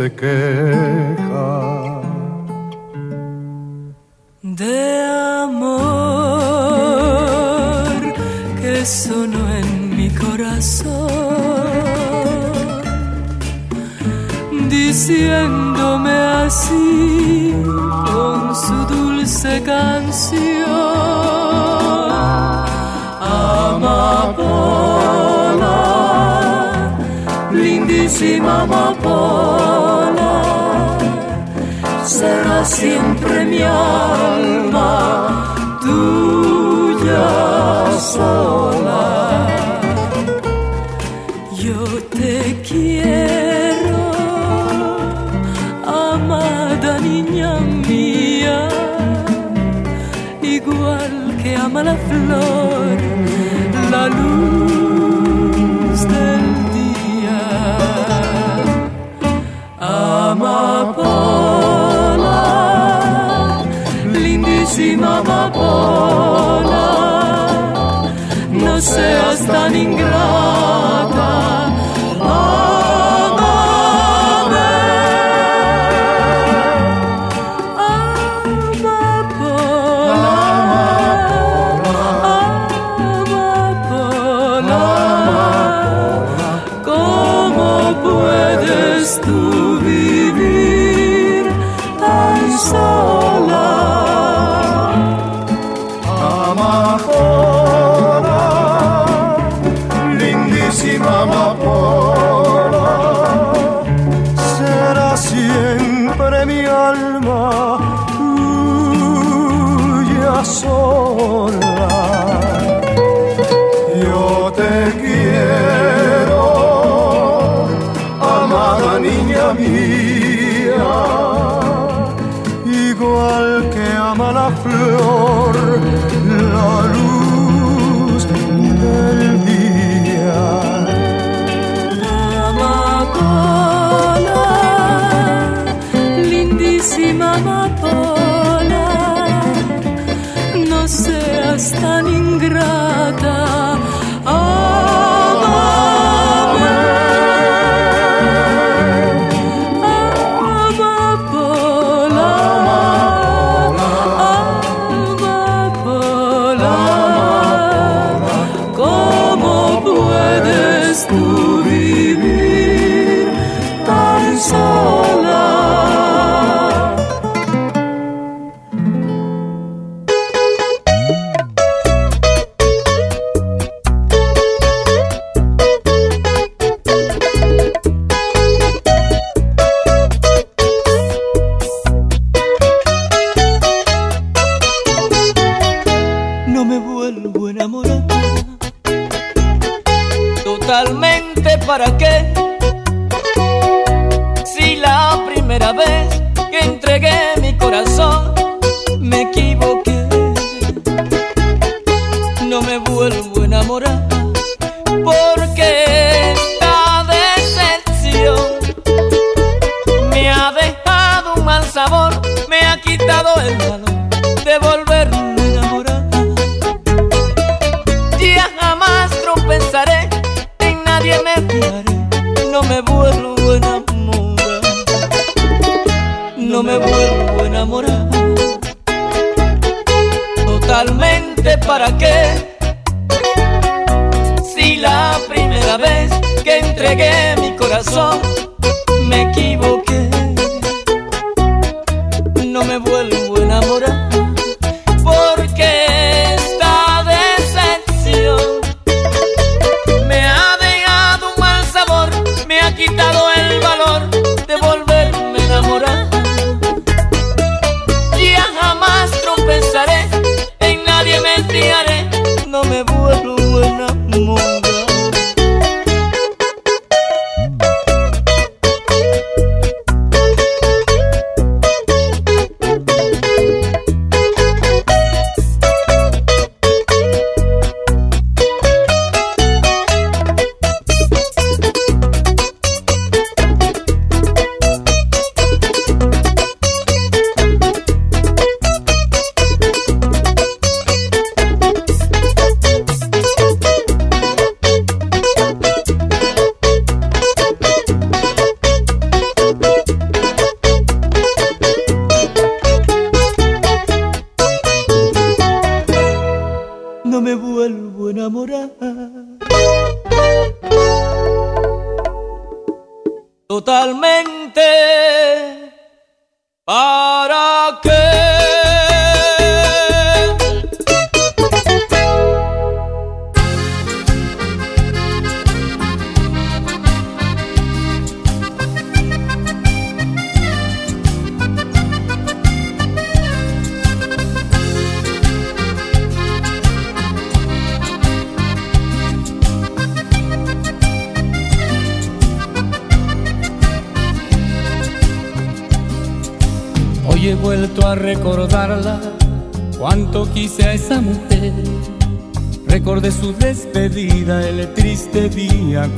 S2: te
S8: queja.
S2: De amor que sonó en mi corazón diciéndome así con su dulce canción. Amado bellísima amapola será siempre mi alma tuya sola. Yo te quiero, amada niña mía, igual que ama la flor, la luz Barcelona, no seas tan ingrata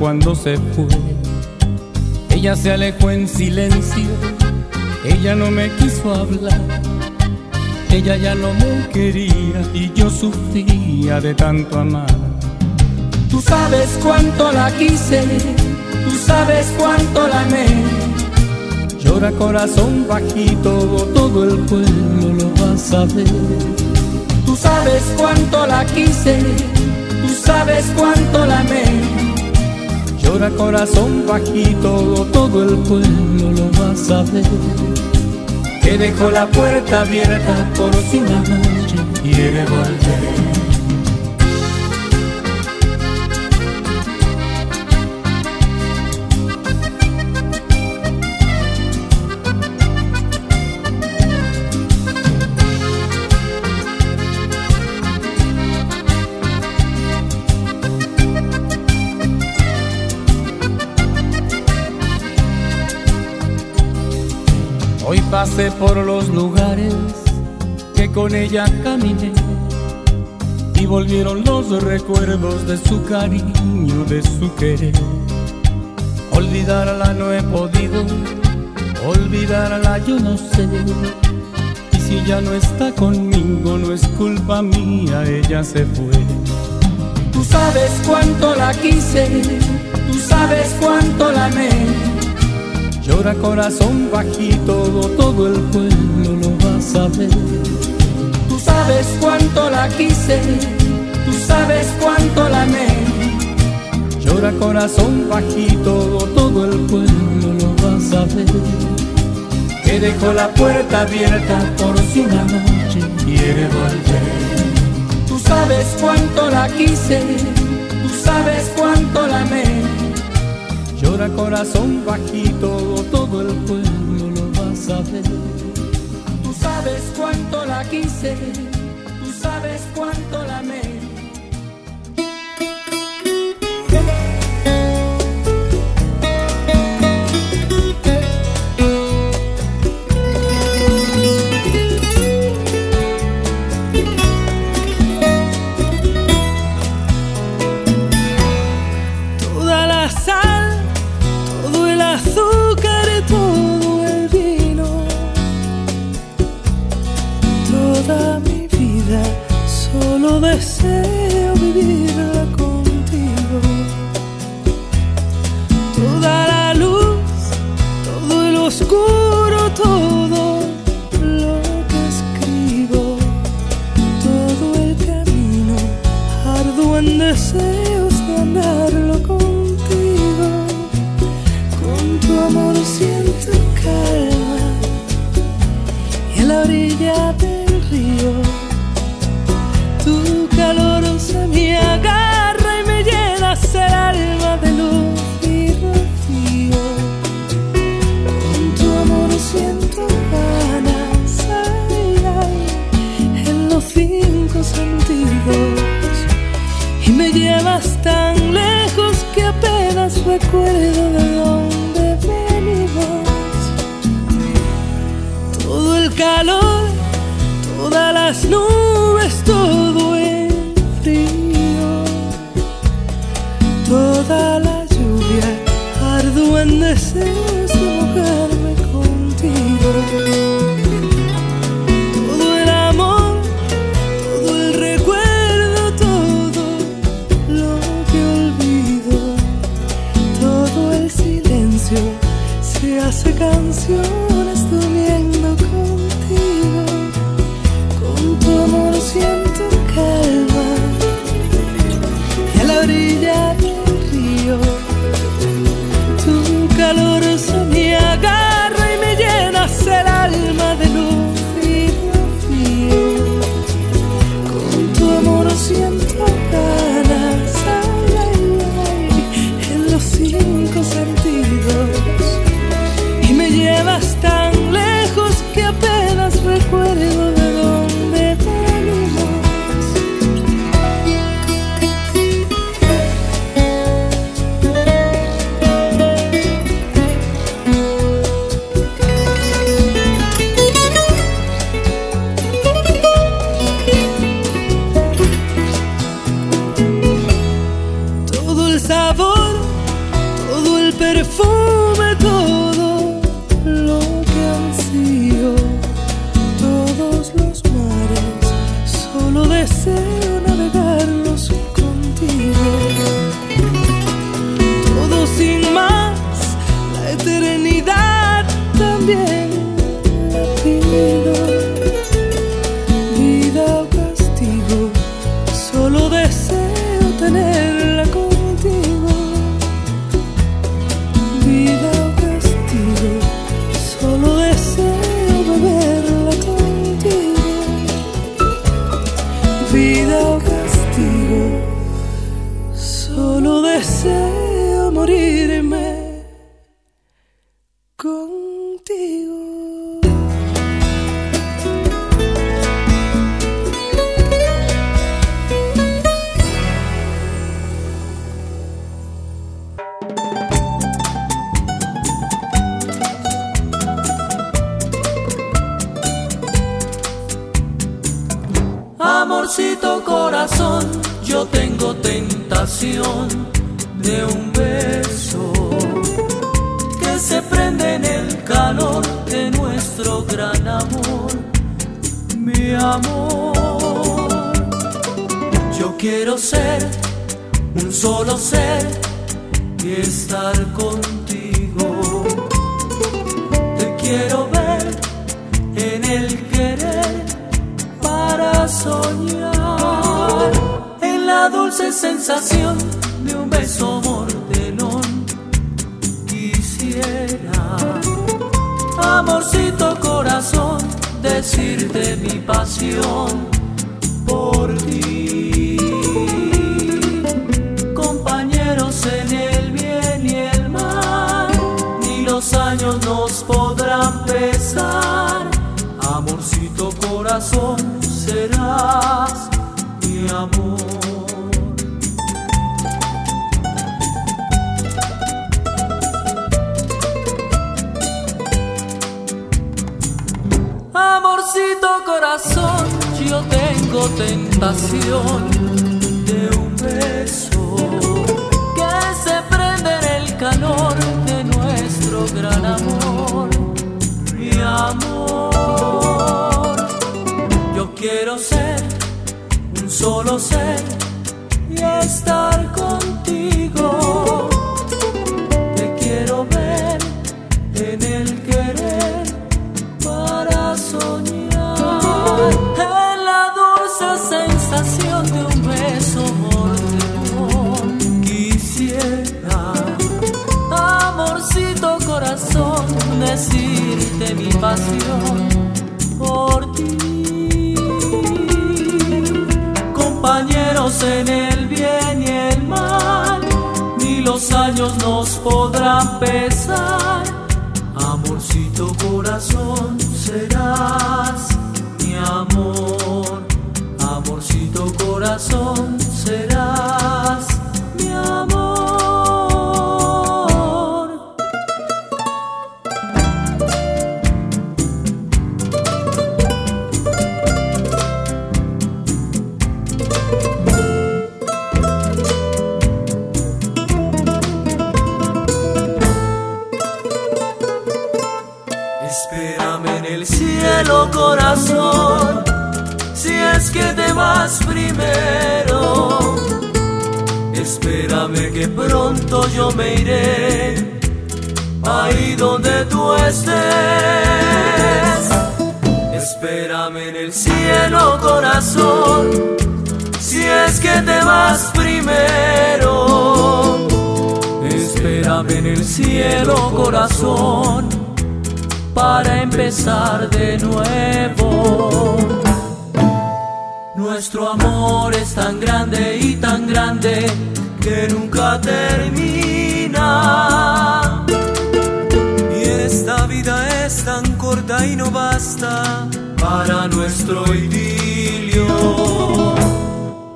S15: cuando se fue. Ella se alejó en silencio, ella no me quiso hablar. Ella ya no me quería y yo sufría de tanto amar. Tú sabes cuánto la quise, tú sabes cuánto la amé. Llora corazón bajito, todo el pueblo lo va a saber. Tú sabes cuánto la quise, tú sabes cuánto la amé. Llora corazón bajito, todo el pueblo lo va a saber. Que dejó la puerta abierta por si una noche quiere volver. Pasé por los lugares que con ella caminé y volvieron los recuerdos de su cariño, de su querer. Olvidarla no he podido, olvidarla yo no sé. Y si ya no está conmigo, no es culpa mía, ella se fue. Tú sabes cuánto la quise, tú sabes cuánto la amé. Llora corazón bajito, todo el pueblo lo va a saber. Tú sabes cuánto la quise, tú sabes cuánto la amé. Llora corazón bajito, todo el pueblo lo va a saber. Que dejó la puerta abierta por si una noche quiere volver. Tú sabes cuánto la quise, tú sabes cuánto la amé. Llora corazón bajito, todo el pueblo lo va a saber. Tú sabes cuánto la quise, tú sabes cuánto
S3: gran amor, mi amor. Yo quiero ser un solo ser y estar contigo. Te quiero ver en el querer para soñar, en la dulce sensación de un beso amor amorcito corazón, decirte mi pasión por ti. Compañeros en el bien y el mal, ni los años nos podrán pesar. Amorcito corazón, serás mi amor. yo tengo tentación de un beso que se prende en el calor de nuestro gran amor, mi amor. Yo quiero ser un solo ser y estar contigo. Pasión por ti. Compañeros en el bien y el mal, ni los años nos podrán pesar. Amorcito corazón serás mi amor. Amorcito corazón pronto yo me iré, ahí donde tú estés. Espérame en el cielo, corazón, si es que te vas primero. Espérame en el cielo, corazón para empezar de nuevo. Nuestro amor es tan grande y tan grande que nunca termina. Y esta vida es tan corta y no basta para nuestro idilio.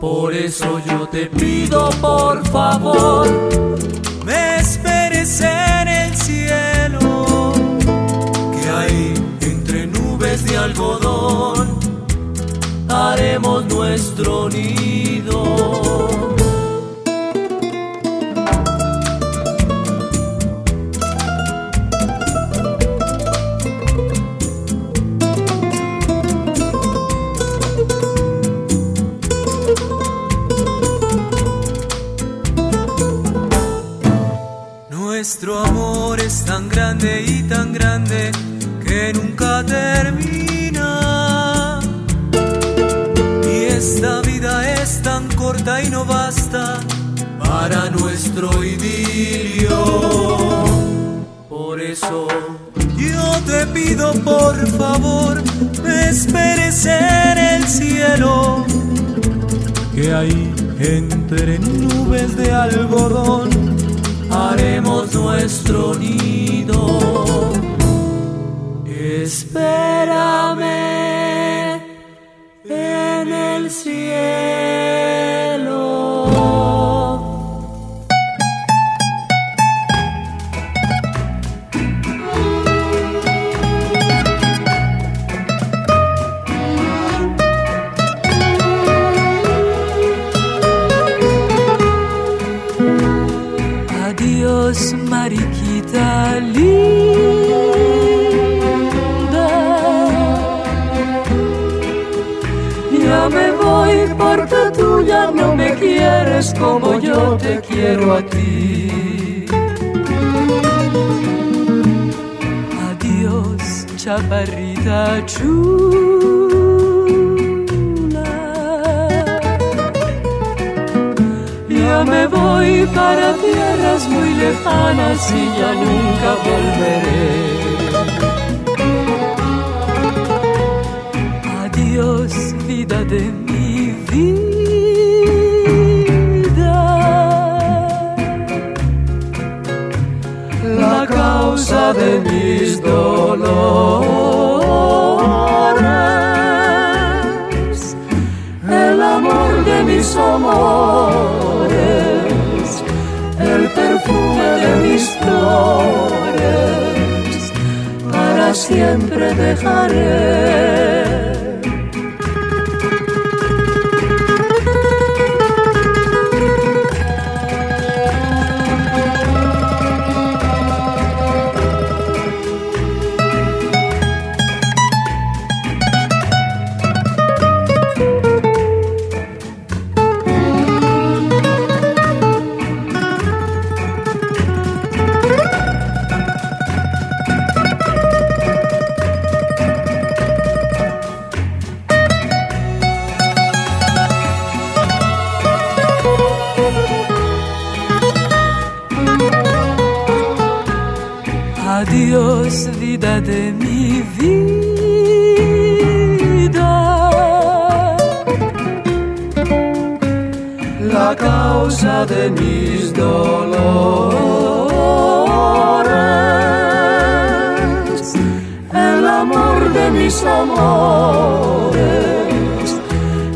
S3: Por eso yo te pido, por favor, me esperes en el cielo que ahí entre nubes de algodón haremos nuestro nido. Grande y tan grande que nunca termina. Y esta vida es tan corta y no basta para nuestro idilio. Por eso yo te pido por favor, me esperes en el cielo. Que ahí entre nubes de algodón haremos nuestro nido. Espérame en el cielo.
S2: Ya no me quieres como yo te quiero a ti. Adiós, chaparrita chula. Ya me voy para tierras muy lejanas y ya nunca volveré. Adiós, vida de mi vida. De mis dolores. El amor de mis amores, el perfume de mis flores, para siempre dejaré. de
S8: mis dolores, el amor de mis amores,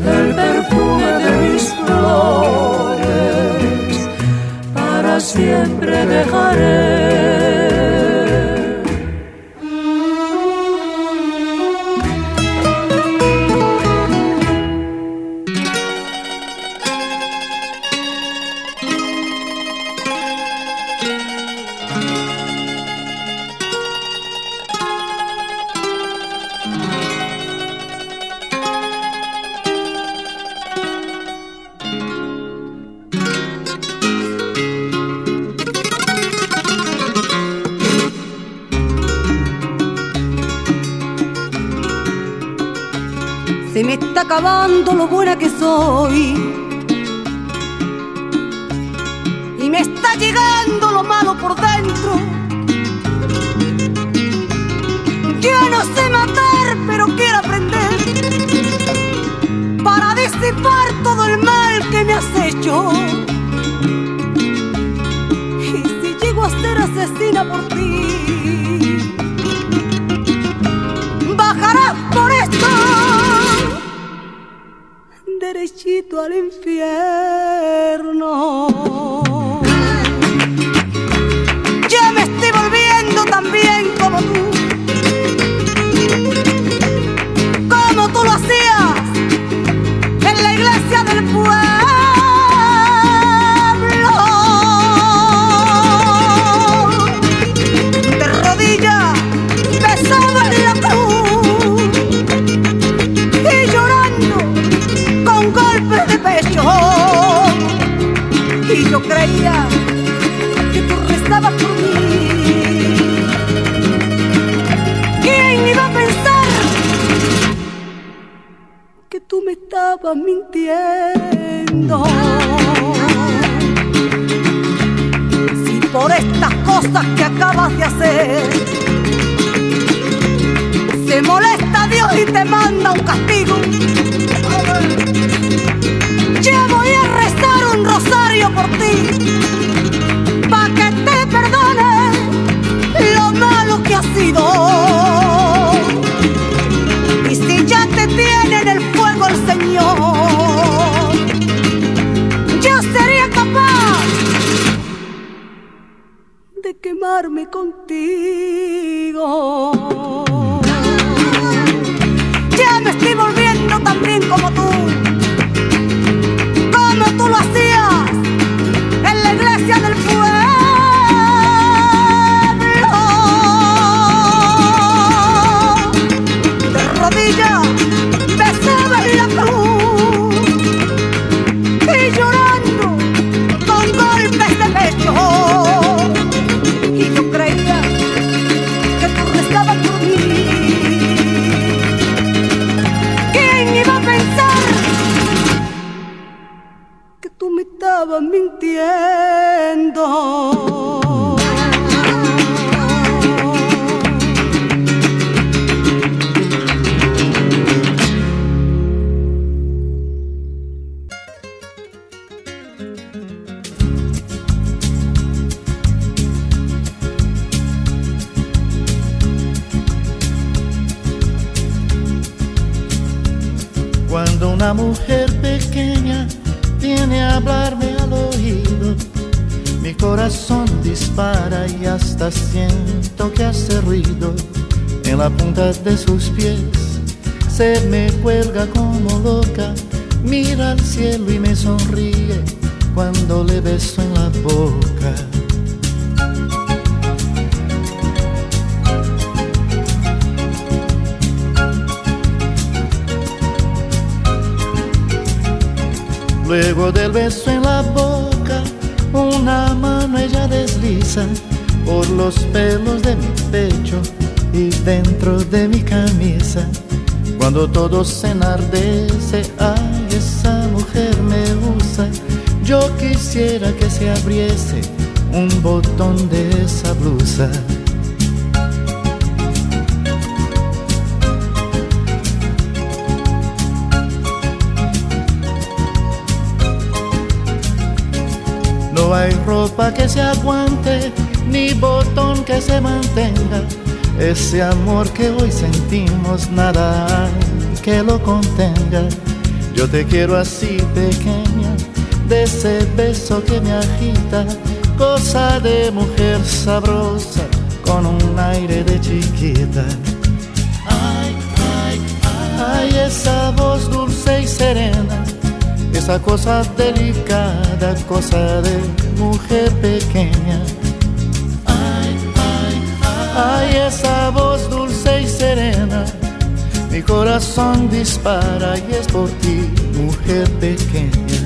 S8: el perfume de mis flores, para siempre dejaré.
S9: no sé matar, pero quiero aprender para disipar todo el mal que me has hecho. Y si llego a ser asesina por ti, bajarás por esto derechito al infierno. estabas mintiendo. Si por estas cosas que acabas de hacer se molesta Dios y te manda un castigo, yo voy a rezar un rosario por ti. amarme contigo.
S5: Que lo contenga. Yo te quiero así pequeña, de ese beso que me agita, cosa de mujer sabrosa, con un aire de chiquita. Ay, ay, ay, esa voz dulce y serena esa cosa delicada, cosa de mujer pequeña. Ay, ay, ay, esa voz dulce y serena, mi corazón dispara y es por ti, mujer pequeña.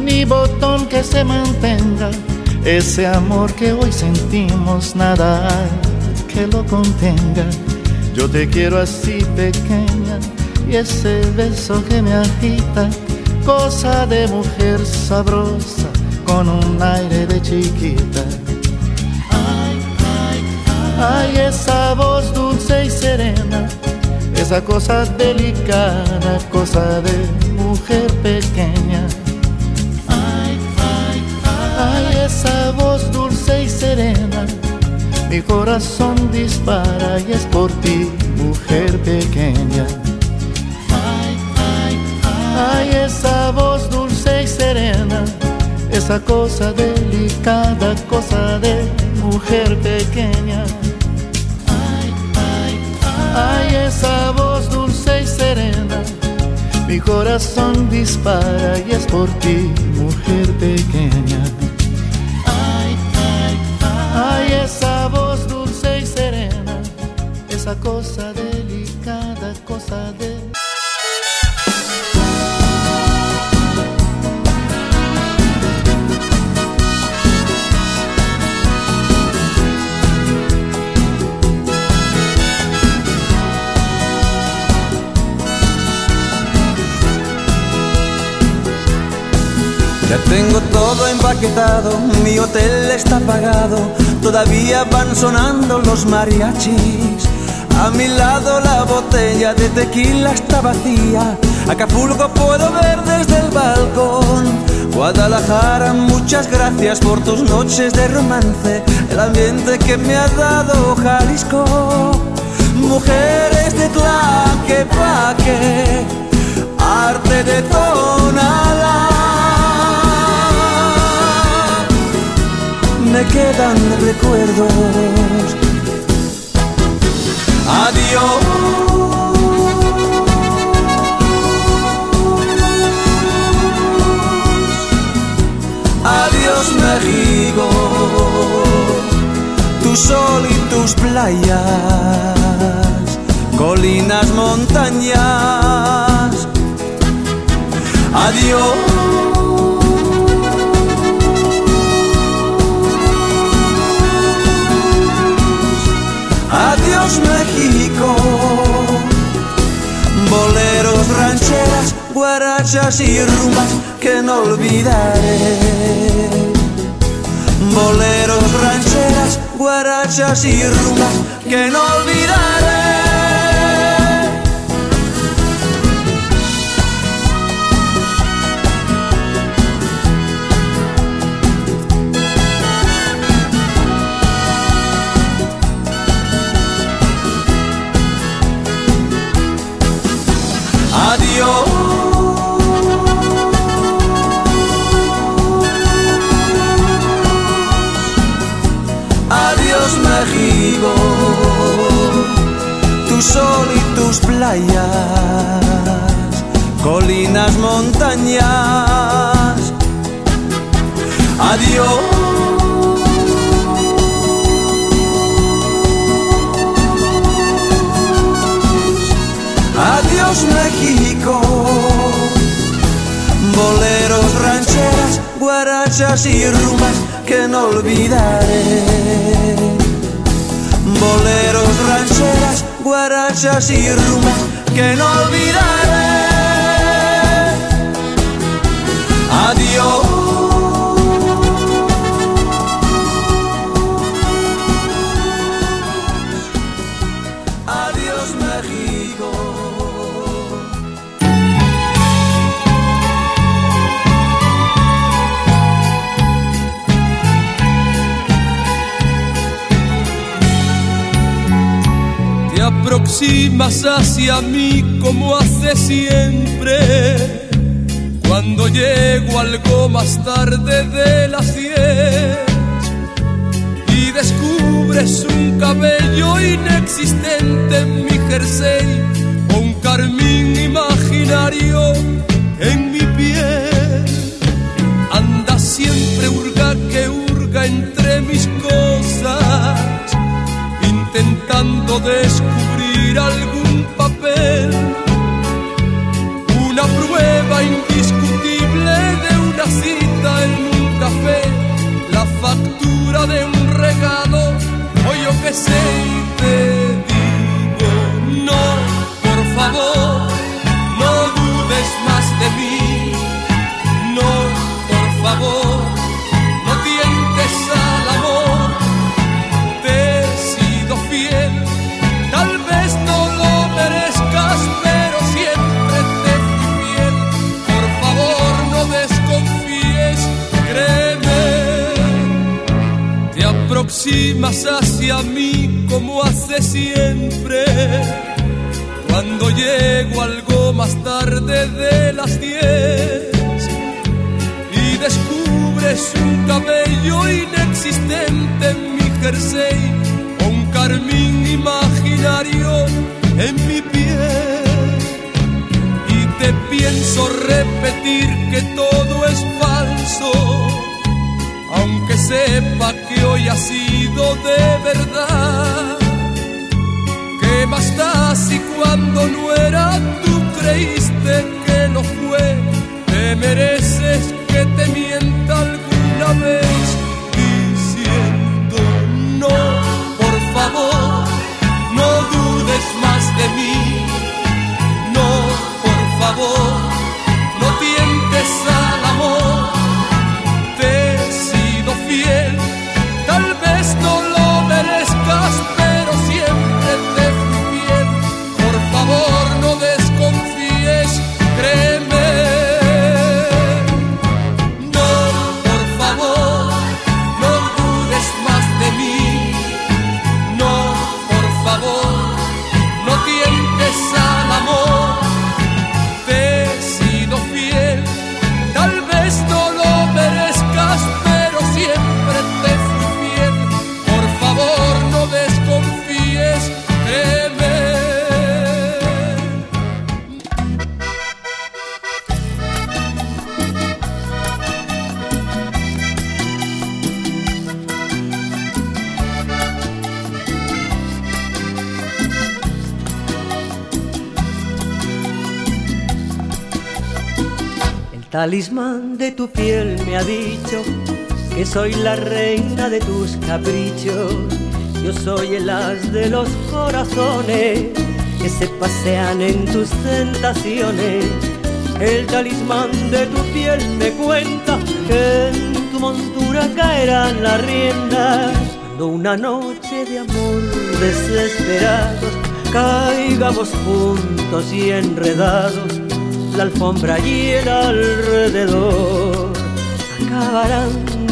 S5: Ni botón que se mantenga. Ese amor que hoy sentimos, nada hay que lo contenga. Yo te quiero así pequeña y ese beso que me agita, cosa de mujer sabrosa con un aire de chiquita. Ay, ay, ay, esa voz dulce y serena, esa cosa delicada, cosa de mujer pequeña. Ay, ay, ay, esa voz dulce y serena. Mi corazón dispara y es por ti, mujer pequeña. Ay, ay, ay, esa voz dulce y serena. Esa cosa delicada, cosa de mujer pequeña. Ay, ay, ay, esa voz dulce y serena mi corazón dispara y es por ti, mujer pequeña. Ay, ay, ay, esa voz dulce y serena, esa cosa
S4: Ya tengo todo empaquetado, mi hotel está pagado, todavía van sonando los mariachis. A mi lado la botella de tequila está vacía, Acapulco puedo ver desde el balcón. Guadalajara, muchas gracias por tus noches de romance, el ambiente que me ha dado Jalisco. Mujeres de Tlaquepaque, arte de tonalá. Me quedan recuerdos. Adiós. Adiós México, tu sol y tus playas, colinas, montañas. Adiós. Guarachas y rumbas que no olvidaré. Boleros, rancheras, guarachas y rumbas que no olvidaré. Guarachas y rumbas que no olvidaré.
S7: Hacia mí como hace siempre. Cuando llego algo más tarde de las diez y descubres un cabello inexistente en mi jersey o un carmín imaginario en mi piel. Anda siempre hurga que hurga entre mis cosas intentando descubrir algún factura de un regalo, o yo que sé, aproximas hacia mí como hace siempre. Cuando llego algo más tarde de las diez y descubres un cabello inexistente en mi jersey un carmín imaginario en mi piel. Y te pienso repetir que todo es falso, aunque sepa que hoy ha sido de verdad. ¿Qué más da si cuando no era tú creíste que no fue? Te mereces que te mienta alguna vez diciendo no, por favor, no dudes más de mí. No, por favor, no tientes al amor. Te he sido
S10: talismán de tu piel me ha dicho que soy la reina de tus caprichos. Yo soy el as de los corazones que se pasean en tus tentaciones. El talismán de tu piel me cuenta que en tu montura caerán las riendas. Cuando una noche de amor desesperados caigamos juntos y enredados la alfombra y el alrededor acabarán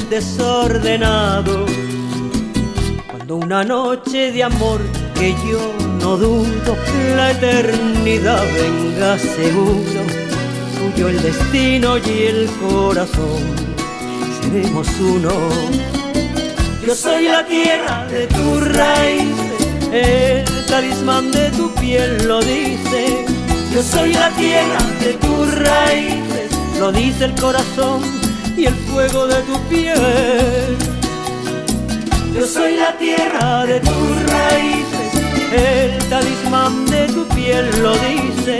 S10: desordenados. Cuando una noche de amor que yo no dudo, la eternidad venga seguro, tuyo el destino y el corazón, seremos uno. Yo soy la tierra de tu raíz, el talismán de tu piel lo dice. Yo soy la tierra de tus raíces, lo dice el corazón y el fuego de tu piel. Yo soy la tierra de tus raíces, el talismán de tu piel lo dice.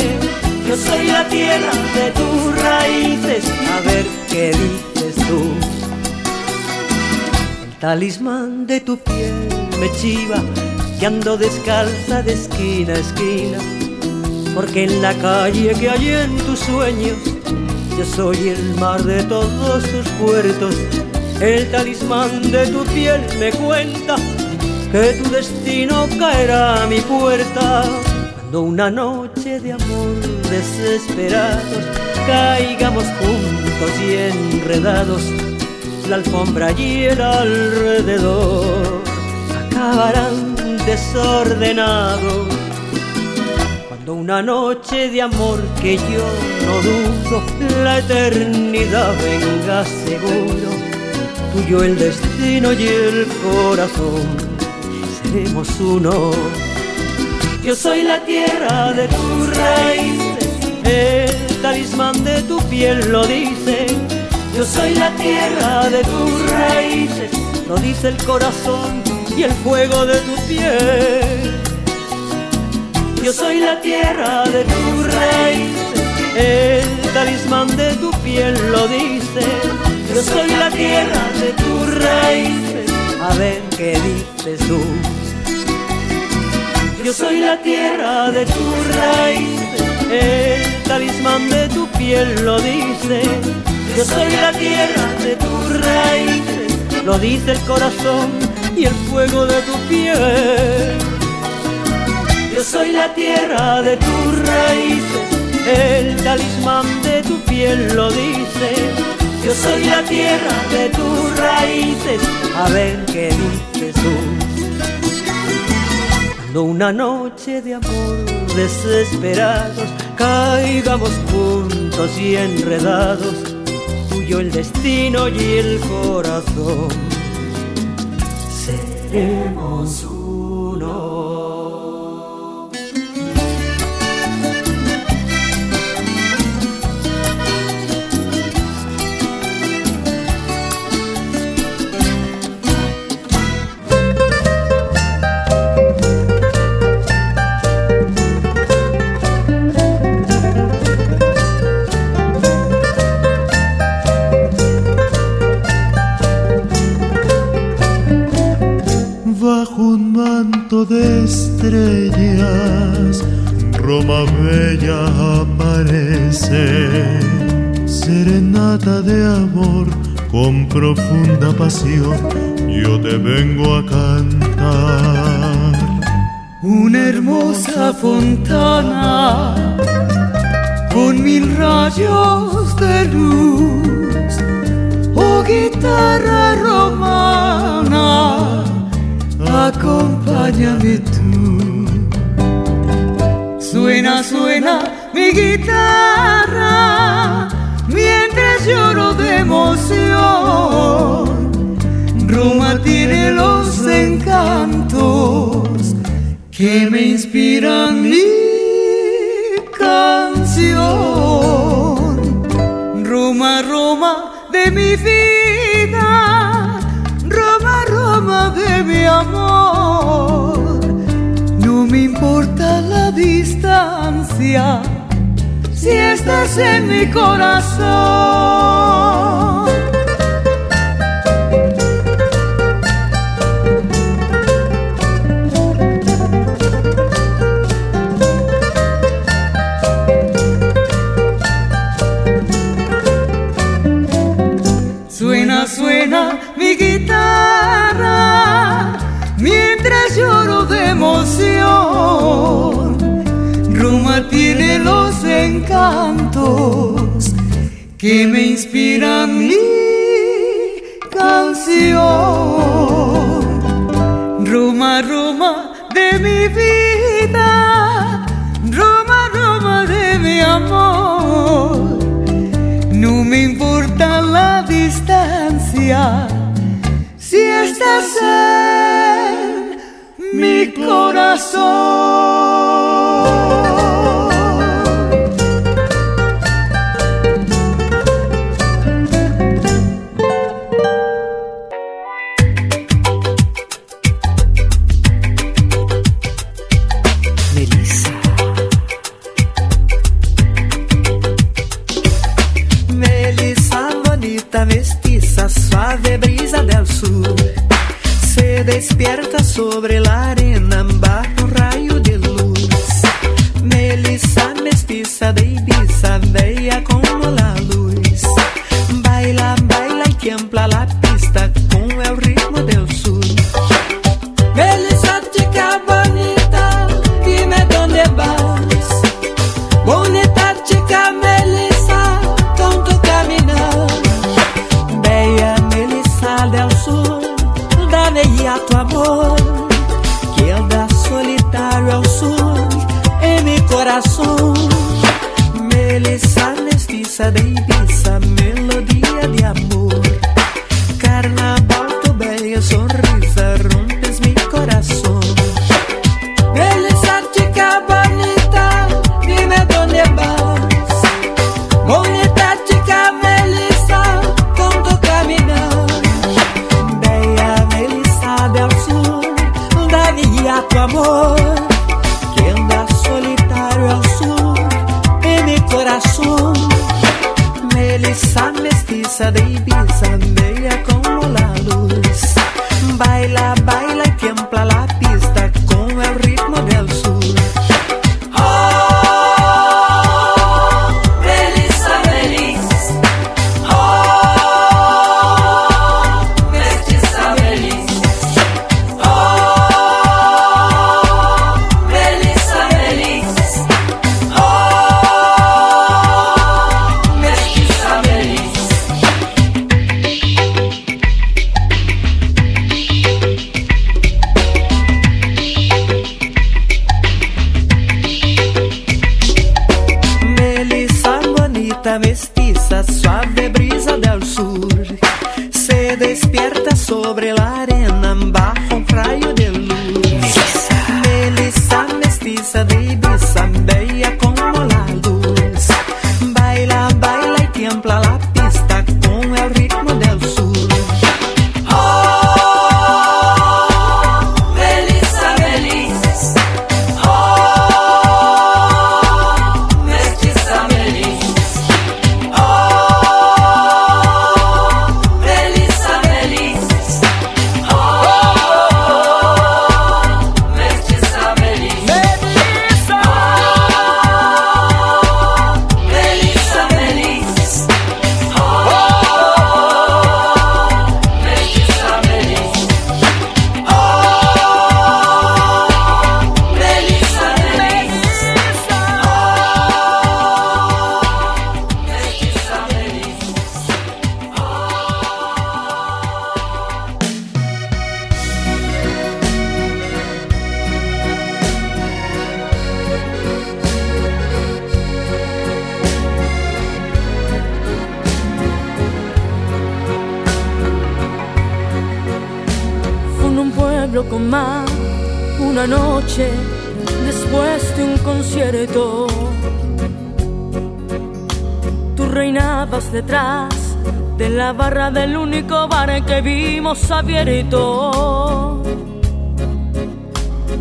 S10: Yo soy la tierra de tus raíces, a ver qué dices tú. talismán de tu piel me chiva que ando descalza de esquina a esquina, porque en la calle que hay en tus sueños, yo soy el mar de todos tus puertos, el talismán de tu piel me cuenta que tu destino caerá a mi puerta, cuando una noche de amor desesperados caigamos juntos y enredados, la alfombra y el alrededor. Acabarán desordenado. Cuando una noche de amor que yo no dudo, la eternidad venga seguro, tuyo el destino y el corazón, seremos uno. Yo soy la tierra de tu raíces, el talismán de tu piel lo dice. Yo soy la tierra de tus raíces, lo dice el corazón y el fuego de tu piel. Yo soy la tierra de tu raíces, el talismán de tu piel lo dice. Yo soy la tierra de tus raíces, a ver qué dices tú. Yo soy la tierra de tus raíces, el talismán de tu piel lo dice. Yo soy la tierra de tus raíces, lo dice el corazón y el fuego de tu piel. Yo soy la tierra de tus raíces, el talismán de tu piel lo dice. Yo soy la tierra de tus raíces, a ver qué dices tú. Cuando una noche de amor desesperados caigamos juntos y enredados, tuyo el destino y el corazón seremos
S16: profunda pasión, yo te vengo a cantar.
S13: Una hermosa fontana con mil rayos de luz, oh guitarra romana, acompáñame tú. Suena, suena mi guitarra mientras lloro de emoción. Que me inspiran mi canción. Roma, Roma de mi vida, Roma, Roma de mi amor. No me importa la distancia si estás en mi corazón. Los encantos que me inspiran mi canción. Roma, Roma de mi vida, Roma, Roma de mi amor. No me importa la distancia si estás en mi corazón.
S17: Baila, baila y tiembla la pista con el ritmo del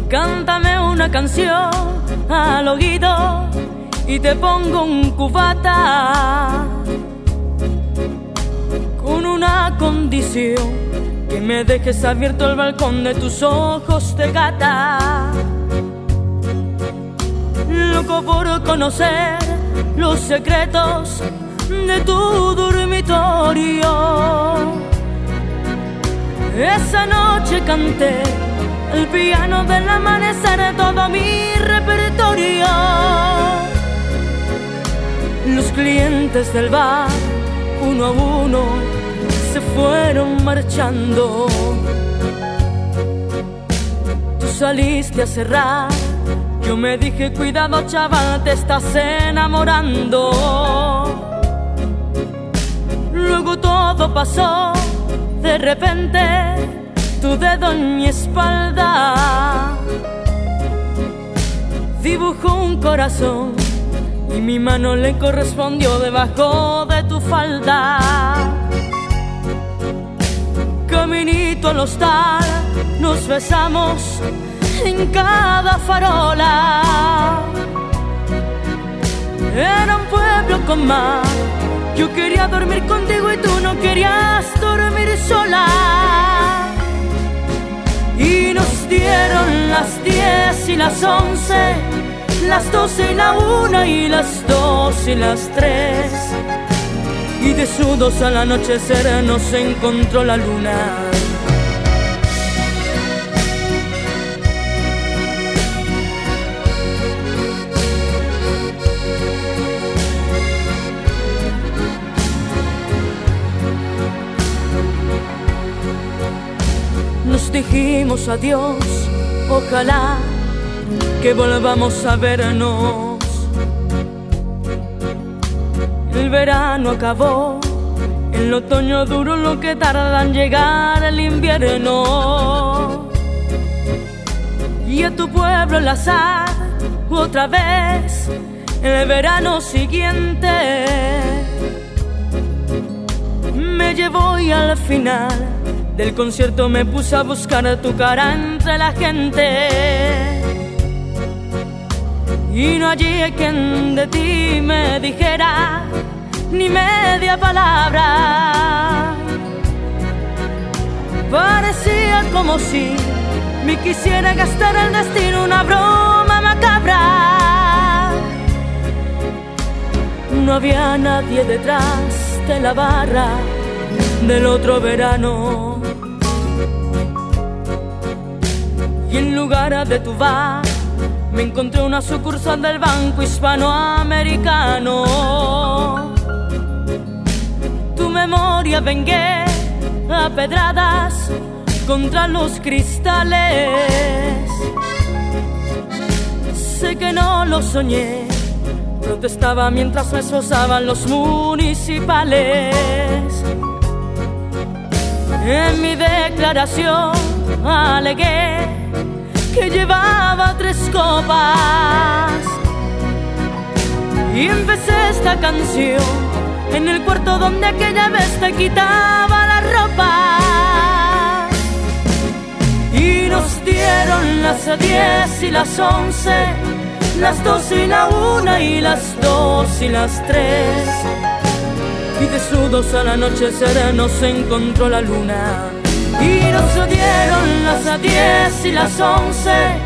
S12: Cántame una canción al oído y te pongo un cubata con una condición que me dejes abierto el balcón de tus ojos de gata. Loco por conocer los secretos de tu dormitorio. Esa noche canté el piano del amanecer todo mi repertorio. Los clientes del bar, uno a uno, se fueron marchando. Tú saliste a cerrar, yo me dije, cuidado chaval, te estás enamorando. Luego todo pasó, de repente, tu dedo en mi espalda. Dibujó un corazón y mi mano le correspondió debajo de tu falda. Caminito al hostal, nos besamos en cada farola. Era un pueblo con mar, yo quería dormir contigo y tú no querías dormir sola.
S18: Dieron las diez y las once, las doce y la una y las dos y las tres. Y de sudos al anochecer nos encontró la luna. Dijimos adiós, ojalá que volvamos a vernos. El verano acabó, el otoño duro lo que tarda en llegar el invierno. Y a tu pueblo el azar, otra vez, el verano siguiente. Me llevó y al final del concierto me puse a buscar tu cara entre la gente. Y no allí quien de ti me dijera ni media palabra. Parecía como si me quisiera gastar el destino una broma macabra. No había nadie detrás de la barra del otro verano. Y en lugar de tu bar me encontré una sucursal del Banco Hispanoamericano. Tu memoria vengué a pedradas contra los cristales. Sé que no lo soñé, protestaba mientras me esposaban los municipales. En mi declaración alegué que llevaba tres copas. Y empecé esta canción en el cuarto donde aquella vez te quitaba la ropa. Y nos dieron las diez y las once, las dos y la una y las dos y las tres. Y de sudos al anochecer nos encontró la luna y nos dieron las diez y las once,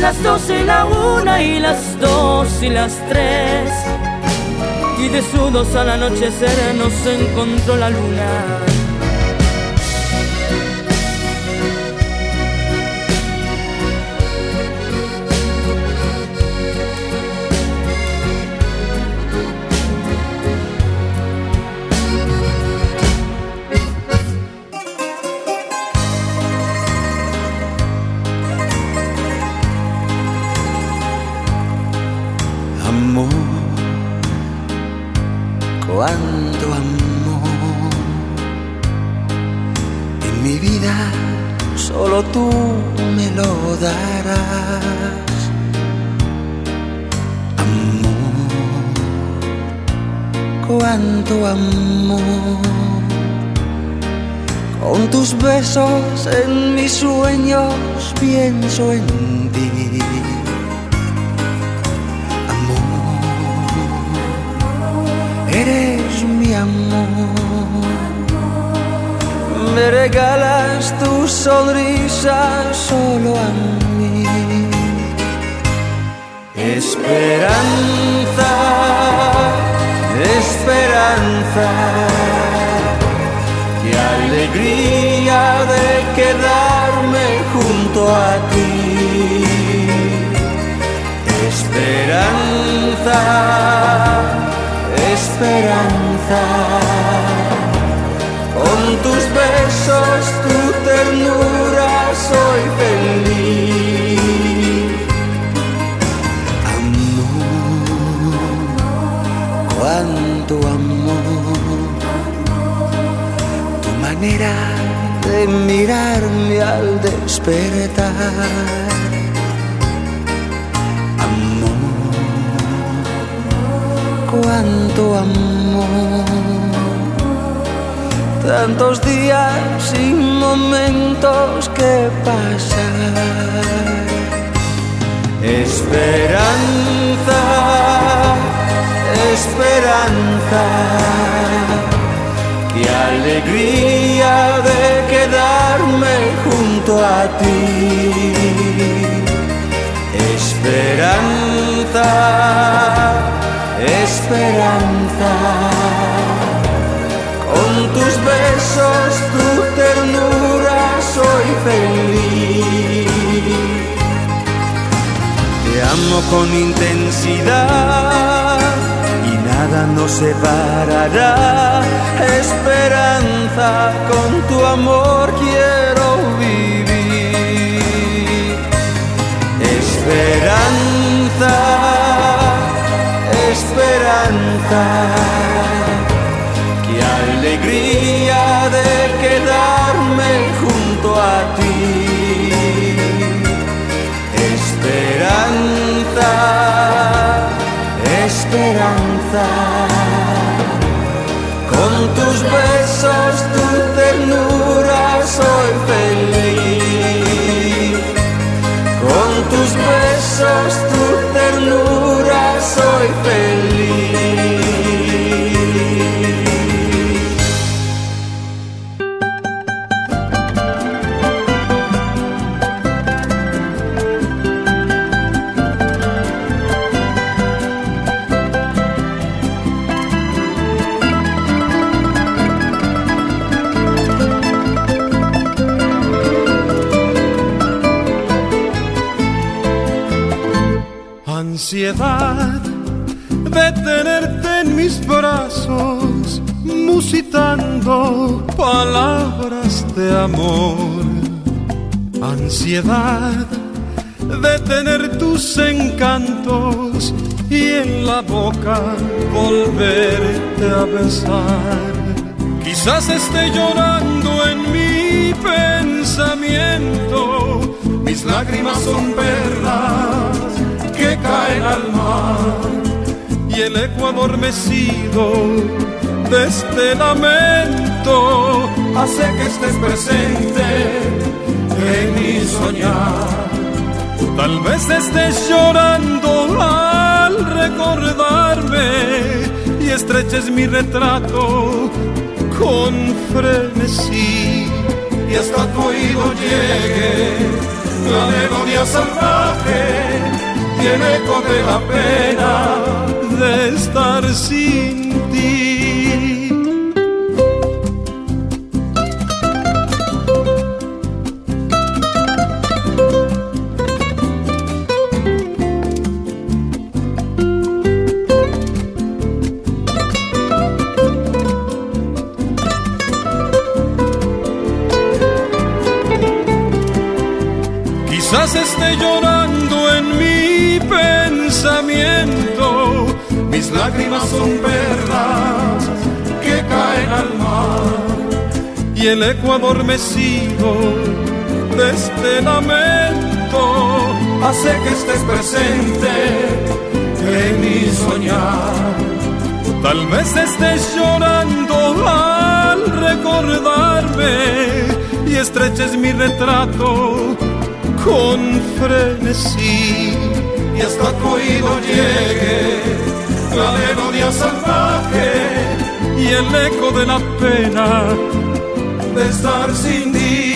S18: las doce y la una y las dos y las tres. Y de sudos al anochecer nos encontró la luna.
S4: Amor, cuánto amor. Tantos días y momentos que pasan. Esperanza, esperanza Qué alegría de quedarme a ti. Esperanza, esperanza. Con tus besos, tu ternura, soy feliz. Te amo con intensidad y nada nos separará. Esperanza, con tu amor quiero Esperanza, esperanza. Qué alegría de quedarme junto a ti. Esperanza, esperanza. Con tus besos, tu ternura, soy feliz. Tus besos, tu ternura, soy feliz.
S8: Ansiedad de tenerte en mis brazos, musitando palabras de amor. Ansiedad de tener tus encantos y en la boca volverte a besar. Quizás esté llorando en mi pensamiento, mis lágrimas son perlas caen al mar y el eco adormecido de este lamento hace que estés presente en mi soñar. Tal vez estés llorando al recordarme y estreches mi retrato con frenesí y hasta tu oído llegue la melodía salvaje y el eco la pena de estar sin lágrimas son perlas que caen al mar y el eco adormecido de este lamento hace que estés presente en mi soñar. Tal vez estés llorando al recordarme y estreches mi retrato con frenesí y hasta tu oído llegue la melodía salvaje y el eco de la pena de estar sin ti.